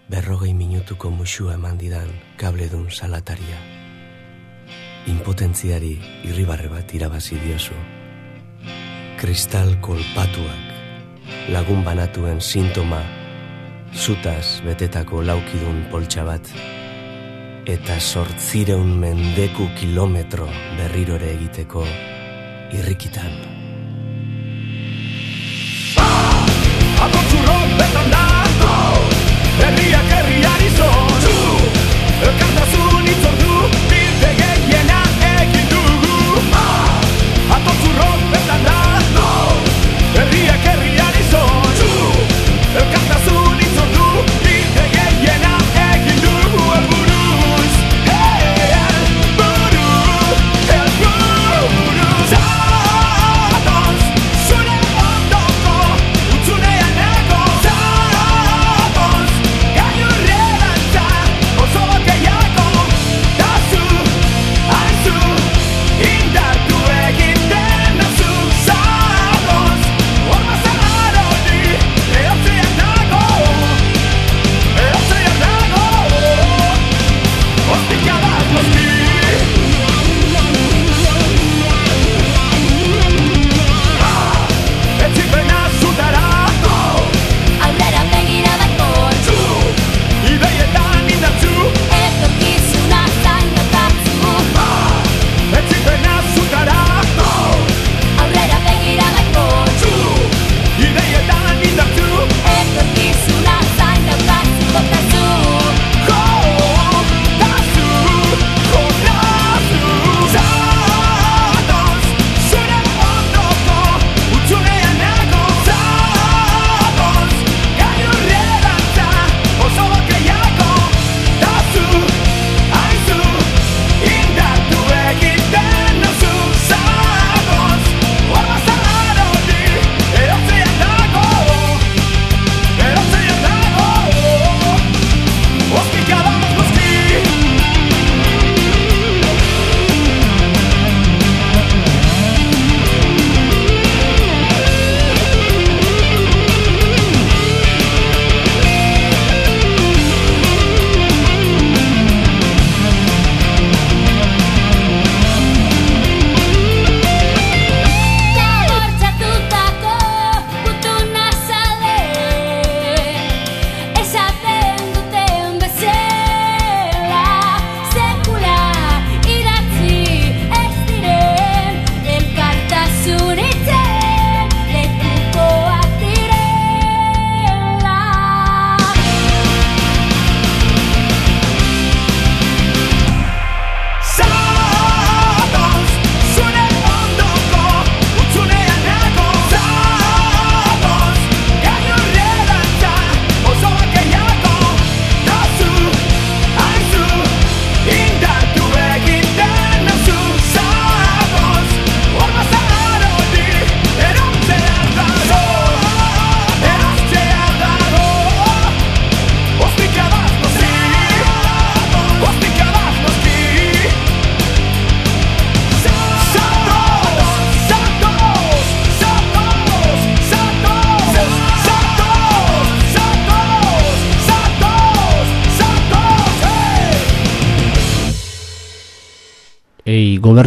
berrogei minutuko musua eman didan kabledun salataria. Impotentziari irribarre bat irabazi diozu. Kristal kolpatuak, lagun banatuen sintoma, zutaz betetako laukidun poltsa bat, eta sortzireun mendeku kilometro berrirore egiteko irrikitan.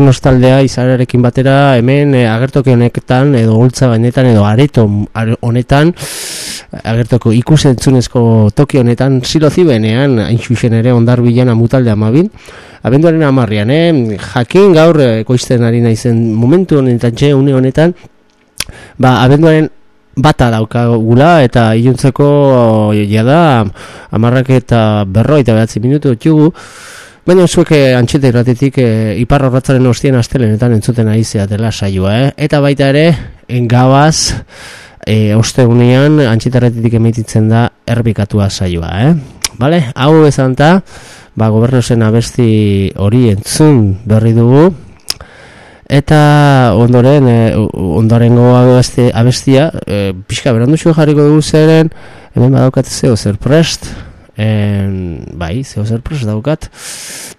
Gobernoz taldea izararekin batera hemen e, agertoki honetan edo holtza gainetan edo areto honetan agertoko ikusentzunezko toki honetan zilo zibenean hain xuxen ere ondar bilan amutalde amabin abenduaren amarrian, eh? jakin gaur ekoizten ari naizen momentu honetan txe une honetan ba, abenduaren bata daukagula eta iluntzeko ja da amarrak eta berroi eta behatzi minutu txugu Baina zuek eh, antxete irratetik e, ipar horretzaren ostien astelenetan entzuten ari dela saioa, eh? Eta baita ere, engabaz, e, osteunean antxetarretetik emititzen da erbikatua saioa, eh? Bale, hau esan ta, ba, gobernozen abesti hori entzun berri dugu, eta ondoren, e, ondoren abesti, abestia, e, pixka berandu jarriko dugu zeren, hemen badaukat zeo zer prest, en, bai, zeo zer daukat,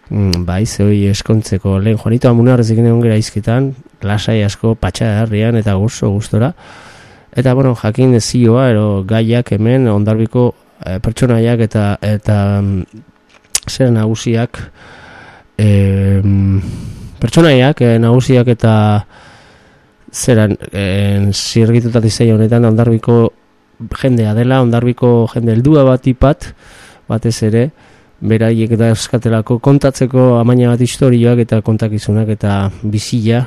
mm, bai, zeo eskontzeko lehen Juanito Amunarrezik egon gara izkitan, lasai asko patxa herrian eta gusto gustora, Eta bueno, jakin zioa ero gaiak hemen ondarbiko e, pertsonaiak eta eta mm, zer nagusiak e, pertsonaiak e, nagusiak eta zeran e, zirgituta dizei honetan ondarbiko jendea dela, ondarbiko jende heldua bat ipat batez ere beraiek eta eskatelako kontatzeko amaina bat historioak eta kontakizunak eta bizila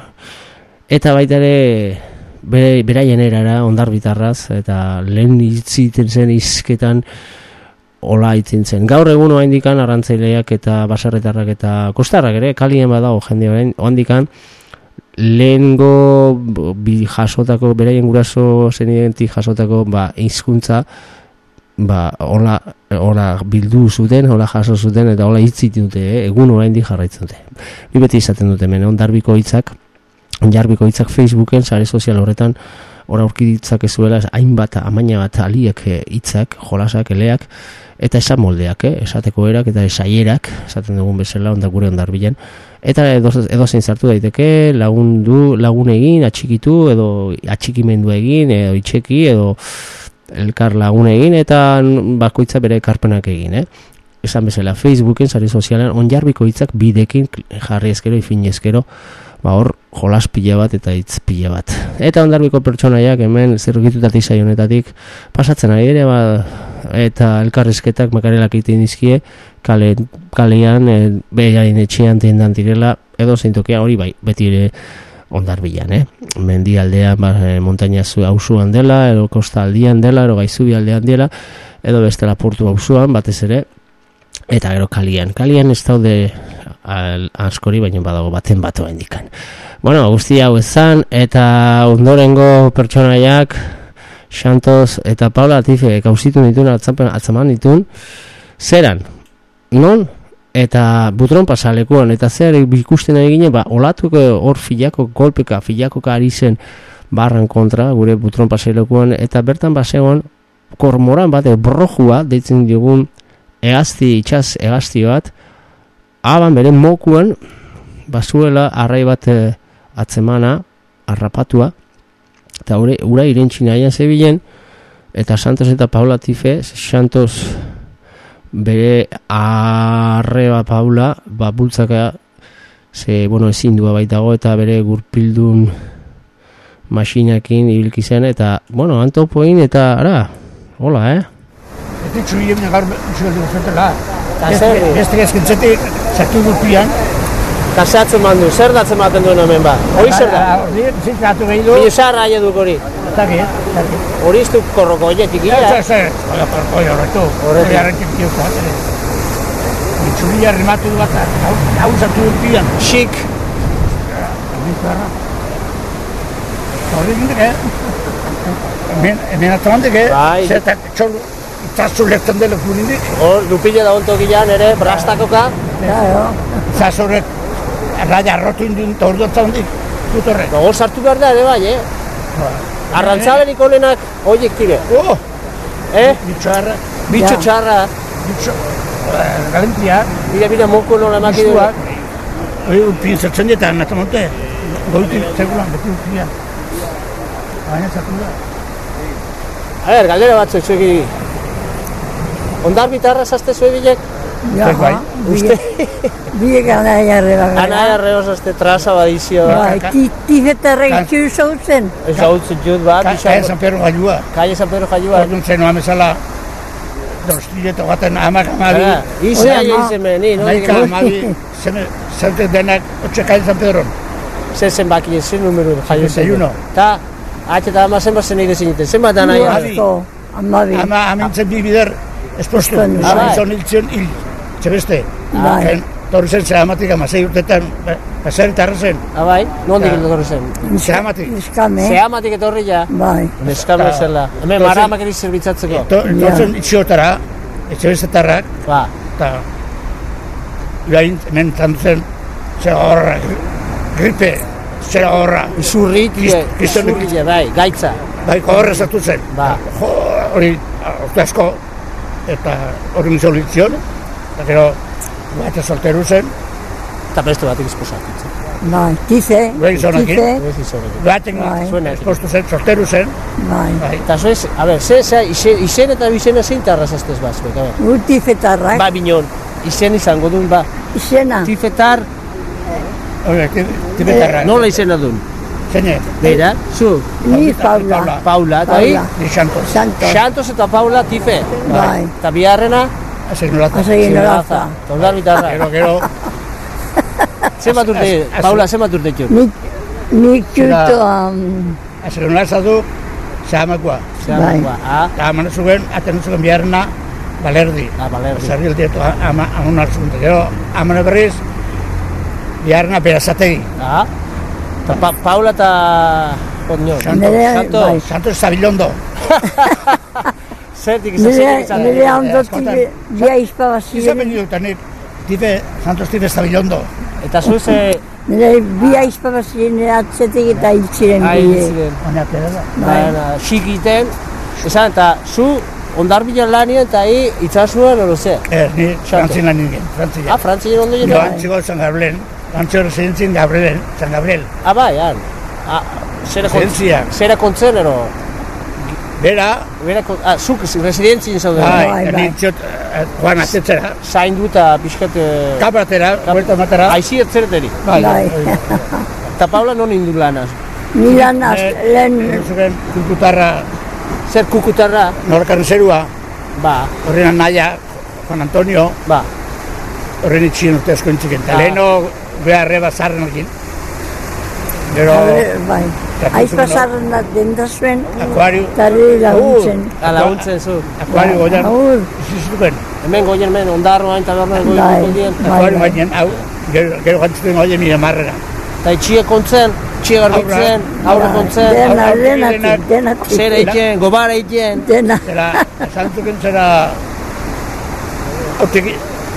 eta baita ere beraien erara ondarbitarraz eta lehen itziten zen izketan ola itzen zen. Gaur egun oa indikan arantzaileak eta basarretarrak eta kostarrak ere, kalien badago jende orain, oa indikan lehengo bi jasotako, beraien guraso zen jasotako ba, izkuntza ba, ola, ola bildu zuten, ola jaso zuten eta ola itzitin dute, eh? egun orain di jarraitzen dute. Bi beti izaten dute, men, ondarbiko hitzak, jarbiko hitzak Facebooken, sare sozial horretan, ora aurkiditzak ezuela, hainbat, amaina bat aliek eh, hitzak, jolasak, eleak, eta esan moldeak, eh? esateko erak eta esaierak, esaten dugun bezala, ondak gure ondar bilen. Eta edo, edo zein zartu daiteke, lagundu, lagun egin, atxikitu, edo atxikimendu egin, edo itxeki, edo elkar lagun egin, eta bakoitza bere karpenak egin, eh? Esan bezala, Facebooken, sare sozialen, onjarbiko hitzak bidekin jarri ezkero, ifin ezkero, ba hor jolas pila bat eta hitz pila bat. Eta ondarbiko pertsonaiak hemen zergitutatik saionetatik pasatzen ari ere ba, eta elkarrizketak makarelak egiten dizkie kale, kalean e, behain etxean tendan direla edo zeintokea hori bai beti ere ondarbilan, eh? Mendi aldean, ba, e, montaña zu hausuan dela, edo kosta aldian dela, edo gaizubi aldean dela, edo bestela portu hausuan, batez ere, eta gero kalian. Kalian ez daude al, askori baino badago baten batu indikan. Bueno, guzti hau ezan eta ondorengo pertsonaiak Santos eta Paula Tife kausitu ditun atzaman ditun zeran non eta butron pasalekuan eta zer ikusten egine ba olatuko hor filako golpeka filako ari zen barran kontra gure butron pasalekuan eta bertan basegon kormoran bat brojua deitzen digun egazti itxaz egazti bat aban bere mokuan basuela arrai bat eh, atzemana arrapatua eta ure, ura irentxi nahian zebilen eta Santos eta Paula Tife Santos bere arreba Paula ba bultzaka ze bueno ezin dua baitago eta bere gurpildun masinakin ibilki zen eta bueno antopoin eta ara hola eh Eta txuri egin agar txuri Beste gezkentzetik sartu gurpian. Kasatzen mandu, zer datzen maten duen hemen ba? Hori zer da? Hori zintzatu behi du. Bino sarra aia duk hori? Eta ki, eta ki. Hori iztu korroko oietik gira? Ez, ez, ez. Hori horretu. Bat ere. Bitxuri arrimatu du bat, hau sartu gurpian. Xik. Hori gintek, eh? Hemen, atomantek, eh? Bai. Zertak txolu, itzazu lertzen dela kurindik. Hor, dupile da onto gilean ere, brastakoka. Ja, ja. Zazorek, raya rotu indun, eta hori dut hondik, dutorre. Hor sartu behar da ere bai, eh? Arrantzaberik onenak, oiek dire. Oh! Eh? Bitxarra. Bitxo txarra. Bitxo. Galentia. Mira, mira, moko nola emaki du. Hori, urpin zertzen dietan, nata monte. Goitu, segulan, beti urpia. Baina zatu da. A ver, galdera batzu, zuegi. Ondar bitarra zazte zue Ja, bai. uste. Biek ana jarre bagara. Ana erre oso este trasa badizio. Bai, ti tifetarrek Kan- txu zautzen. Hau jut bat, Ka- Kaia San Pedro gailua. Kaie San Pedro jaioa. Orduan zen noa mesala, dostileto baten amak amabi, Ize aia ma- izemen, ni, no? naika amabi, zaute denak, otxe Kaia San Pedron. Zer zenbaki, zer numero jaio zen. 71. Ta, atxe eta ama zenbat zen nire ziniten, zenbat da nahi. Amabi. Ama amintzen bi bider, espostu, izan bai. izan hiltzion hil, txebeste. Bai. Ken, Torri zen zehamatik amasei urtetan, pasari tarra zen, Abai, nondik Ja. etorri zen. zehamatik. Neskame. Zehamatik etorri ja. Bai. Neskame zela. Hemen maramak eri zerbitzatzeko. Tortzen itxiotara, etxebestetarrak, Ba, eta Irain, hemen zantzen, zera horra, gripe, zera horra, izurri, tire, Kist- izurri, ja, bai, gaitza. bai, horra zatu zen. Ba. Hori, asko, eta hori misolizion, eta gero, bat solteru zen, Eta beste batik esposatu. Bai, tize. Bai. Ez izorekin. baten Bai. Espostu zen, solteru zen, Bai. bai, Eta zuez, a ber, ze, ze, izen, izen eta bizena zein tarraz aztez bazbek, a ber. Gu tifetarrak. Ba, binon, izen izango duen, ba. Izena. Tifetar, hori, tibetarra. nola izena duen? Zeine, Beira, zu, Ni Paula. Paula. Eta hi, ni xantos. Santo. Xantos eta Paula, tife. Bai. Eta biharrena, Azen nolata. Asegin olaza. Eta ondar bitarra. Gero, gero, Zenbat urte, Az- az- Paula, zenbat urte txur? Nik, nik txuto, um, azen nolata du, zehamakoa. Bai. Ah, Eta haman zuen, aten zuen biharna, balerdi. ah, balerdi. Zerri el dieto, ama, amun hartzun. Gero, haman berriz, biharna berazategi. Ah, eta pa, Paula eta... Konyo, Santo. Santo. bai. Santos Zabilondo. Zertik izan Nire, zein izan. nire ondotik askotan. bia izpa Izan bazien. beni dut, nik, tipe, Santos tipe Zabilondo. Eta zu ze... Nire bia izpa bazien nire atzetik eta hiltziren Ai, bie. ziren. Baina, pera da. Bai. Baina, xikiten, esan, eta zu ondarbilan lanien eta hi itzazuen oro ze. Ez, ni Santo. frantzin lan ningen, frantzia. Ah, frantzien ondo Yo jeta. antzigo San Gabriel, antzigo residentzien Gabriel, San Gabriel. Ah, bai, han. Ah, zera kont- Residentzia. zera kontzen ero. Bera, Bera, ah, zuk residentzien zauden. Bai, bai, bai. ni txot, eh, joan atetzera, Zain du eta pixkat... eh, kapratera, buelta matera. Aizi etzerteri. Bai, Bai. bai. Eta Paula non indu lanaz. Nilan az, Eh, lehen, Zuren kulkutarra Zer kukutarra, norkarren zerua, ba, horren naia, Juan Antonio, ba. horren itxien urte asko intziken. Ah. leheno beharre bazarren ekin. Gero, bai. Eta Aiz konsumo- pasarren da denda zuen, akuario, tarri laguntzen. Ah, laguntzen zu. akuario goian, Aur, iziztuken. Hemen goien, hemen, ondarro hain taberna Bai. goien. Bai, Akuario bai. bainen, hau, gero, gero jantzuten goien mire marrera. Eta itxie kontzen, itxie garbitzen, aurre bai. kontzen, Dena, denak. denatik. zer egiten, gobara egiten. Dena. Zera, zantzuken zera, aurteki,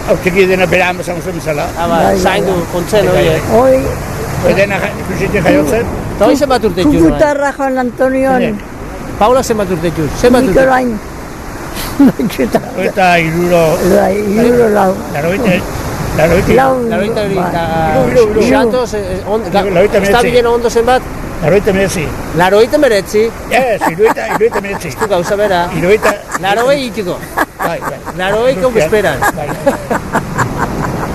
aurteki dena bera amazan zuen bezala. Ah, Bai, zain du bai, kontzen Bai, horiek. Hoi, Ja- ikusitik jaiotzen, Eta hori zenbat urte txur, bai. kukutarra Juan Antonion? Paula zenbat urte txur, zenbat urte. Nikolain. Batxuta. hori eta iruro, Bai, iruro lau. laroite, laroite, Lau. Laroita hori, bai. Iru, iru, eta iru. xantos, eh, on- ga- Laroita ez da meretzi. bilen ondo zenbat, laroite merezi. laroita meretzi, Ez, iruita, iruita merezi. du gauza bera, Iruita, laroei itiko, bai, bai. laroei kau bezperan. Bai,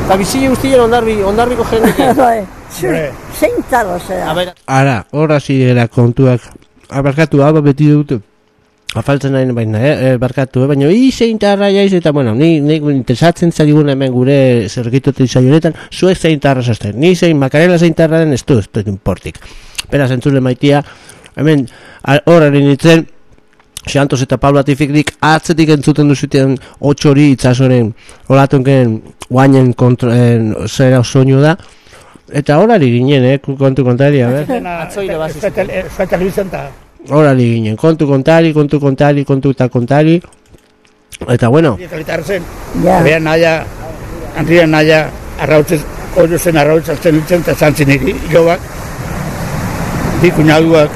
Eta bizile guztien ondarbi, ondarbiko jendekin. Bai, zein A zera. ber, Ara, horra zirela kontuak. Abarkatu, hau beti dut. Afaltzen nahi baina, eh, eh, barkatu, eh? baina zein tarra jaiz, eta bueno, ni, ni interesatzen zaigun hemen gure zergitote honetan, zuek zein tarra zazten, ni zein makarela zein tarra den, ez du, ez du importik. Beraz, entzule maitia, hemen, horren nintzen, Xantos eta Pablo Atifikdik atzetik entzuten duzuten otxori itzasoren olatunken guainen kontra, en, zera soinu da, Eta horari ginen, eh, kontu kontari, a ber. Atzo irabazi zuten. Euskal Telebizan eta Horari ginen, kontu kontari, kontu kontari, kontu eta kontari. Eta bueno, Kalitar zen, Ja, behan naia, handian naia, arrautzez, oio zen arrautz altzen nintzen, eta zantzin hilobak, bi kuñaduak,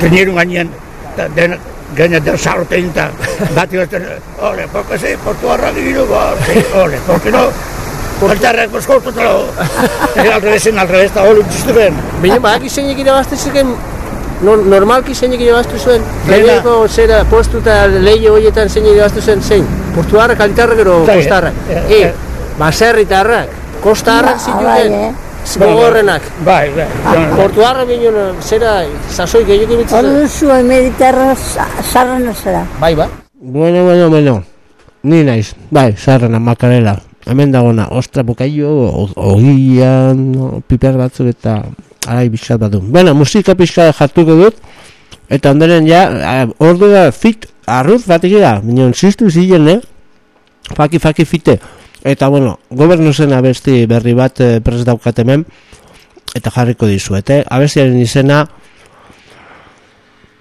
tenieru gainean, eta den, gaina der sarrotein, eta bati bazten, ole, porque sí, por tu arraguiro, ba, sí, ole, porque no, Altarrak boskotutelo. Eta al revés, al revés, eta hori utzistu ben. Baina badak izainek irabazte ziren, no, normalki zeinek irabaztu zuen? Dena. Gaineko zera postu eta lehi horietan zein irabaztu zen, zein? portuarrak, alitarrak, gero Bai, kostarrak. eh, E, eh. baserritarrak, kostarrak Ba, zituen, bai, eh. Gogorrenak. Bai, bai. bai. Portuarra binen, zera, sasoi gehiago Hor bitzen. duzu emeriterra sarrena zera. Bai, ba. Bueno, bueno, bueno. Ni naiz. Bai, sarrena, makarela. Hemen dagona, ostra, bukaio, o- ogian, piper batzuk eta arai bizkat badu. Bueno, musika pixka jartuko dut. Eta ondaren ja, eh, ordu da fit, arruz bat egira. Minon, ziztu zilen, eh? Faki, faki fite. Eta, bueno, gobernuzen abesti berri bat eh, prest daukat hemen. Eta jarriko dizuete. Abestiaren izena,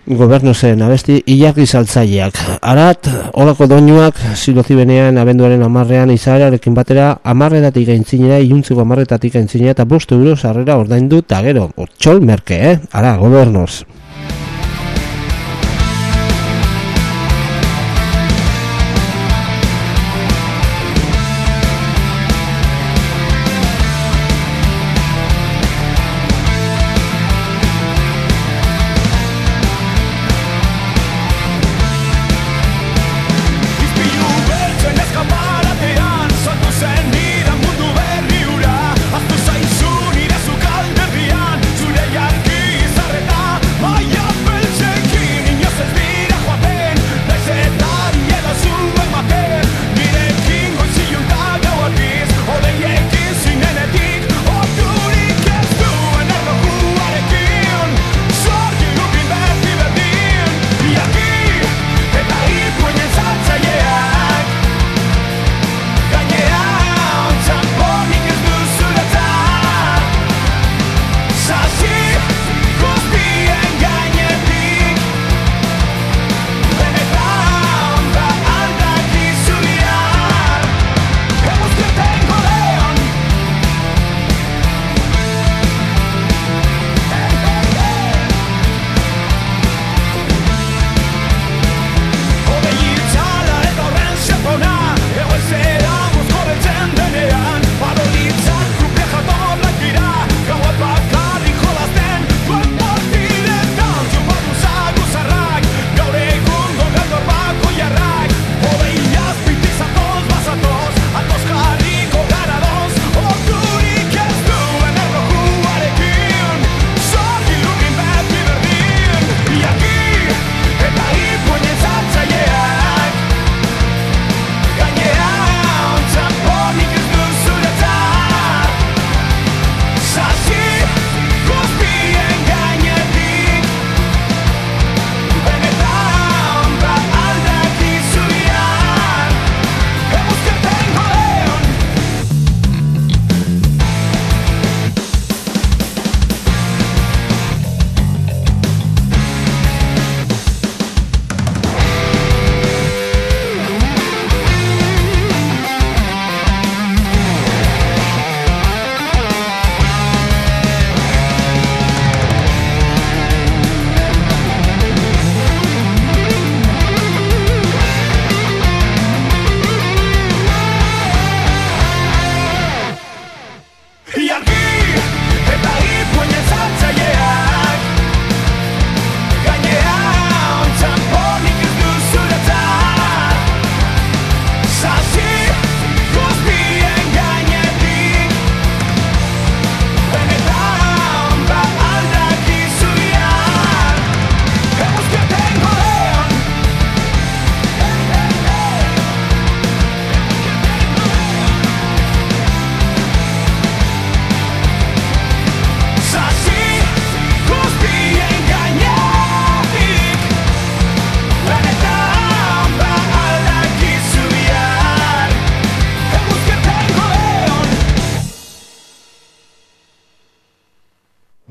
gobernuzen abesti ilargi saltzaileak. Arat, olako doinuak silozi benean abenduaren amarrean izaerarekin batera amarretatik gaintzinera, iluntzeko amarretatik gaintzinera eta bost euro sarrera ordaindu eta gero, txol merke, eh? Ara, gobernoz.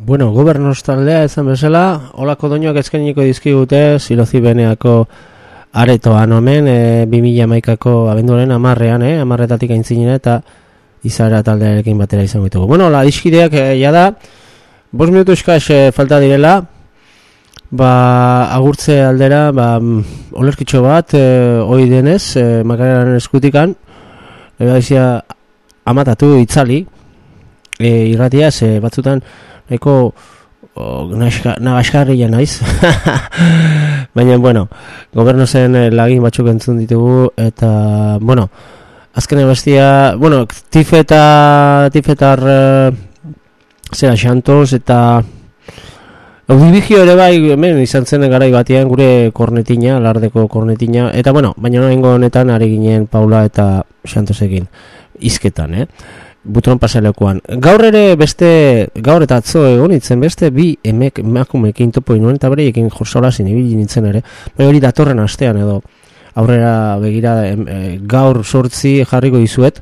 Bueno, gobernoz taldea ezan bezala, olako doinoak eskainiko dizkigute, silozi beneako aretoan omen, e, 2000 maikako abenduaren amarrean, eh, amarretatik aintzinera eta izara taldearekin batera izango ditugu. Bueno, la diskideak e, jada, bos minutu eskaz e, falta direla, ba, agurtze aldera, ba, olerkitxo bat, e, oi denez, e, makararen eskutikan, Ebaizia amatatu itzali e, irratia ze batzutan eko nagaskarria naiz. Baina, bueno, gobernu zen eh, lagin batzuk entzun ditugu, eta, bueno, azken bestia, bueno, tifeta, tifetar, uh, zera, xantos, eta Audibigio ere bai, hemen izan zen garai batean gure kornetina, lardeko kornetina, eta bueno, baina noengo honetan ari ginen Paula eta Santosekin izketan, eh? Butron pasalekoan. Gaur ere beste, gaur eta atzo egon itzen beste, bi emek emakumekin topo inuen eta bere ekin jorsola zinibili nintzen ere. Baina hori datorren astean edo aurrera begira e, gaur sortzi jarriko dizuet.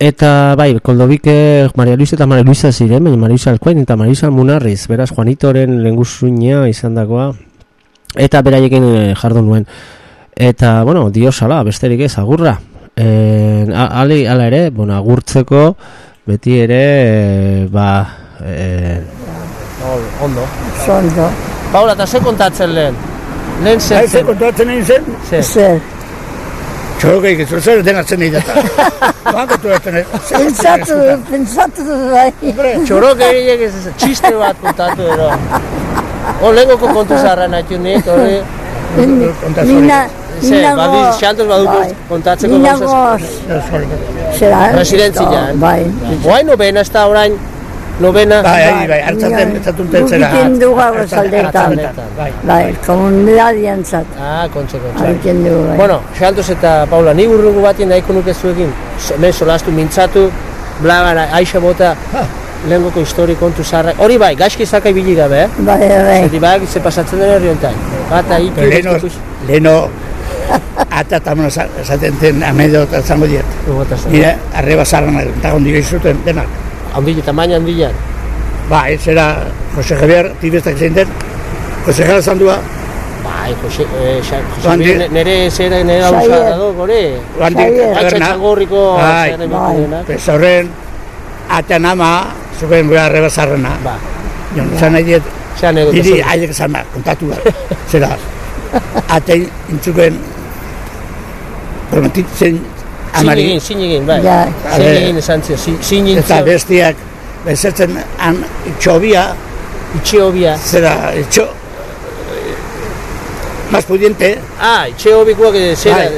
Eta bai, koldobike Maria Luisa eta Maria Luisa ziren, baina Maria Luisa Alkoain eta Maria Luisa Munarriz, beraz Juanitoren lenguzuina izan dagoa. Eta beraiekin e, jardun nuen. Eta, bueno, diosala, besterik ez, agurra. Eh, ali ala ere, bueno, agurtzeko beti ere e, ba eh ondo. Ondo. Paula, ta se kontatzen lehen. Lehen zen. Se kontatzen lehen zen. Se. Se. Txoro gehi, gehi, zer dena zen nahi data. Banko tu etzen, Pentsatu, pentsatu bai. Txoro gehi, gehi, txiste bat kontatu ero. O, lehengoko kontu zaharra nahi nik, hori. Mina, Ze, badi, xantos baduko bai. kontatzeko gauzaz. Zera, eh? Residentzia, eh? Bai. Guai novena, ez da orain, novena. Bai, bai, bai, hartzaten, hartzaten tentzera. Gukitzen du gaur zaldetan. Bai, bai, komunidadian zat. Ah, kontxe, kontxe. Gukitzen du, bai. Bueno, xantos eta Paula, ni urrungu batien nahiko nuke zuekin. Hemen solastu mintzatu, blaga, aixa bota, lehengoko histori kontu zarrak. Hori bai, gaizki zakai bili gabe, eh? Bai, bai. Zeti bai, ze pasatzen den herri honetan. Bata, iki, leno, leno, ata tamuna esaten den amedo eta zango diet. Nire arreba zarran eta gondi izuten denak. Handile, tamaina handilean? Ba, ez era Jose Javier, tibestak zein den, Jose Javier zandua. Bai, Jose, eh, Jose Javier, nire zera, nire hausa da do, gore? Xavier. Gaitxatxagorriko bai, bai, pues horren, ata nama, zuken gure arreba zarrana. Ba. Jon, zan nahi diet, Diri, ailek esan behar, kontatu behar, zera, atei intzuken prometitzen amari. Zinegin, zinegin, bai. Ja. Zinegin esan zio, zinegin Eta bestiak, bezetzen an itxobia. Itxobia. Zera, itxo... Mas pudiente. Ah, itxobikoak zera.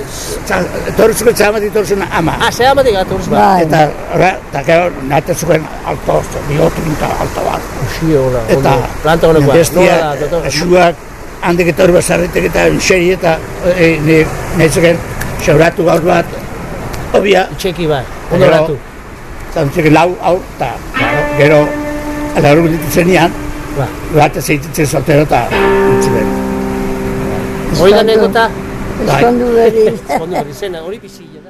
Torzuko txamati torzuna ama. Ah, ze amati gatorz bat. Bai. Eta, ora, eta gero, nate zuen alto, biotu eta alto bat. Uxi, ora, Eta, planta honekoa. bestia, esuak, handik eta hori bazarretek eta xeri eta e, nire xauratu gaur bat, obia. Itxeki bai, ondoratu. Zantzek lau, hau, eta gero, ala hori guditu zenian, ba. bat ez eititzen soltero eta entziben. Hori da negota? Eskondu berri. Eskondu berri zena, hori bizila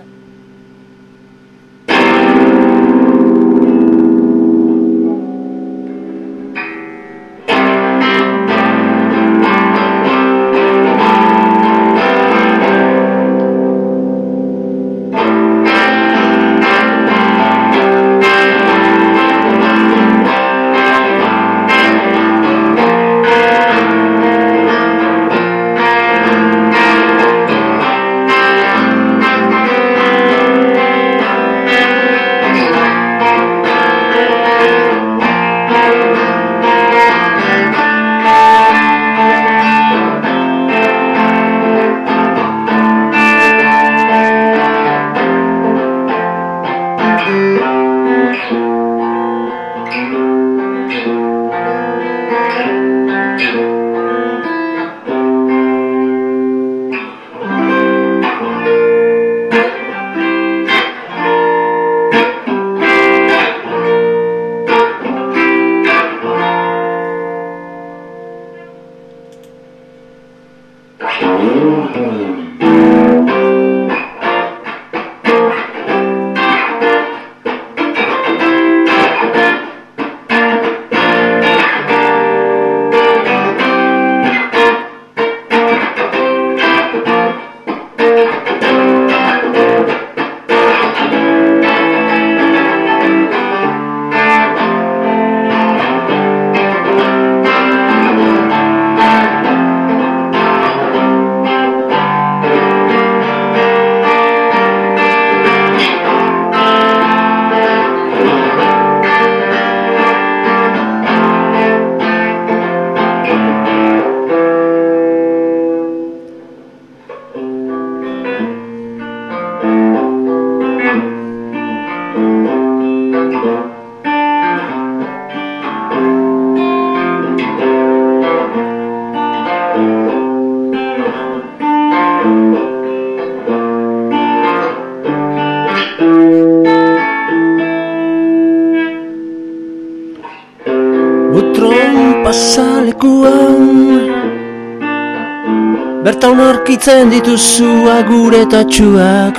da. Bertan aurkitzen dituzu agure tatxuak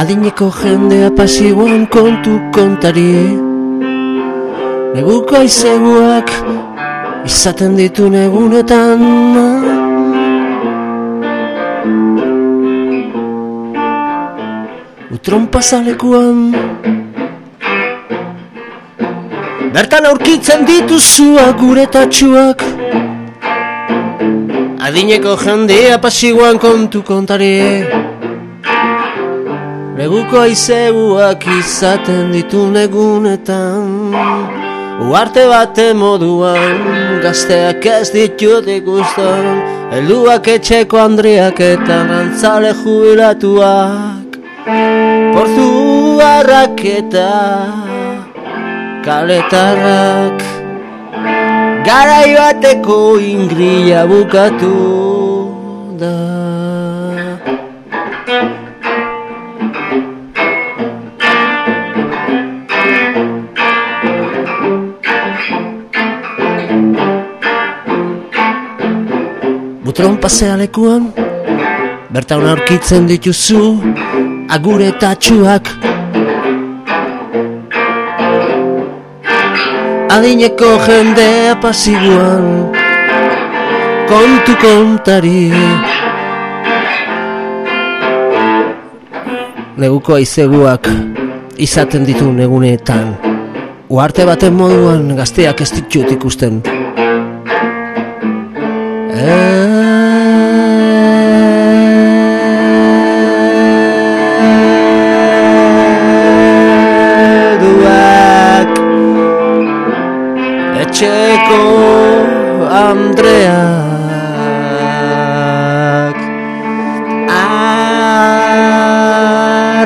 Adineko jendea pasiboan kontu kontari. Neguko aizeguak izaten ditu negunetan. Utron pasalekuan. Bertan aurkitzen dituzu agure tatxuak Adineko jendea pasiguan kontu kontari. Neguko aizeguak izaten ditu negunetan. Uarte bate moduan gazteak ez ditut ikusten. Elduak etxeko andriak eta rantzale jubilatuak. Portu harrak eta kaletarrak Garai bateko ingrila bukatu da. Butron pasealekuan Bertan aurkitzen dituzu Agure tatxuak adineko jendea pasiguan kontu kontari. Neguko aizeguak izaten ditu negunetan uarte baten moduan gazteak ez ditut ikusten Andreak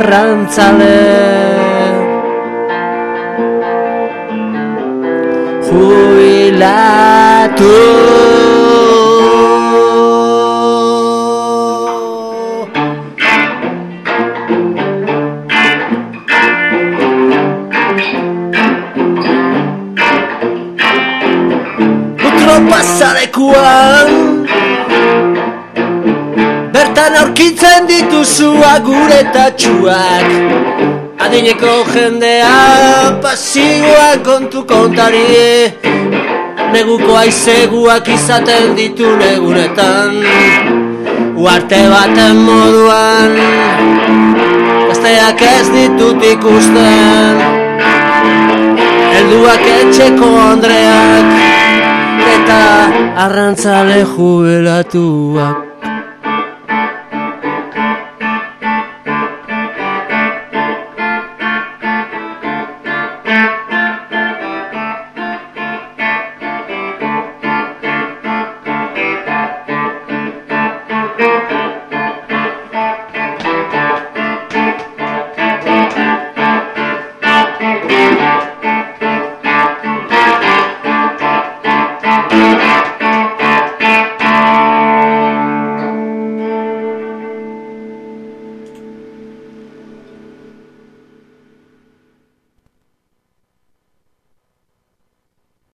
Arrantzale tatxuak Adineko jendea pasigoak kontu kontari. Neguko aizeguak izaten ditu neguretan Uarte baten moduan. Gazteak ez ditut ikusten Elduak etxeko Andreak eta arrantzale jubilatuak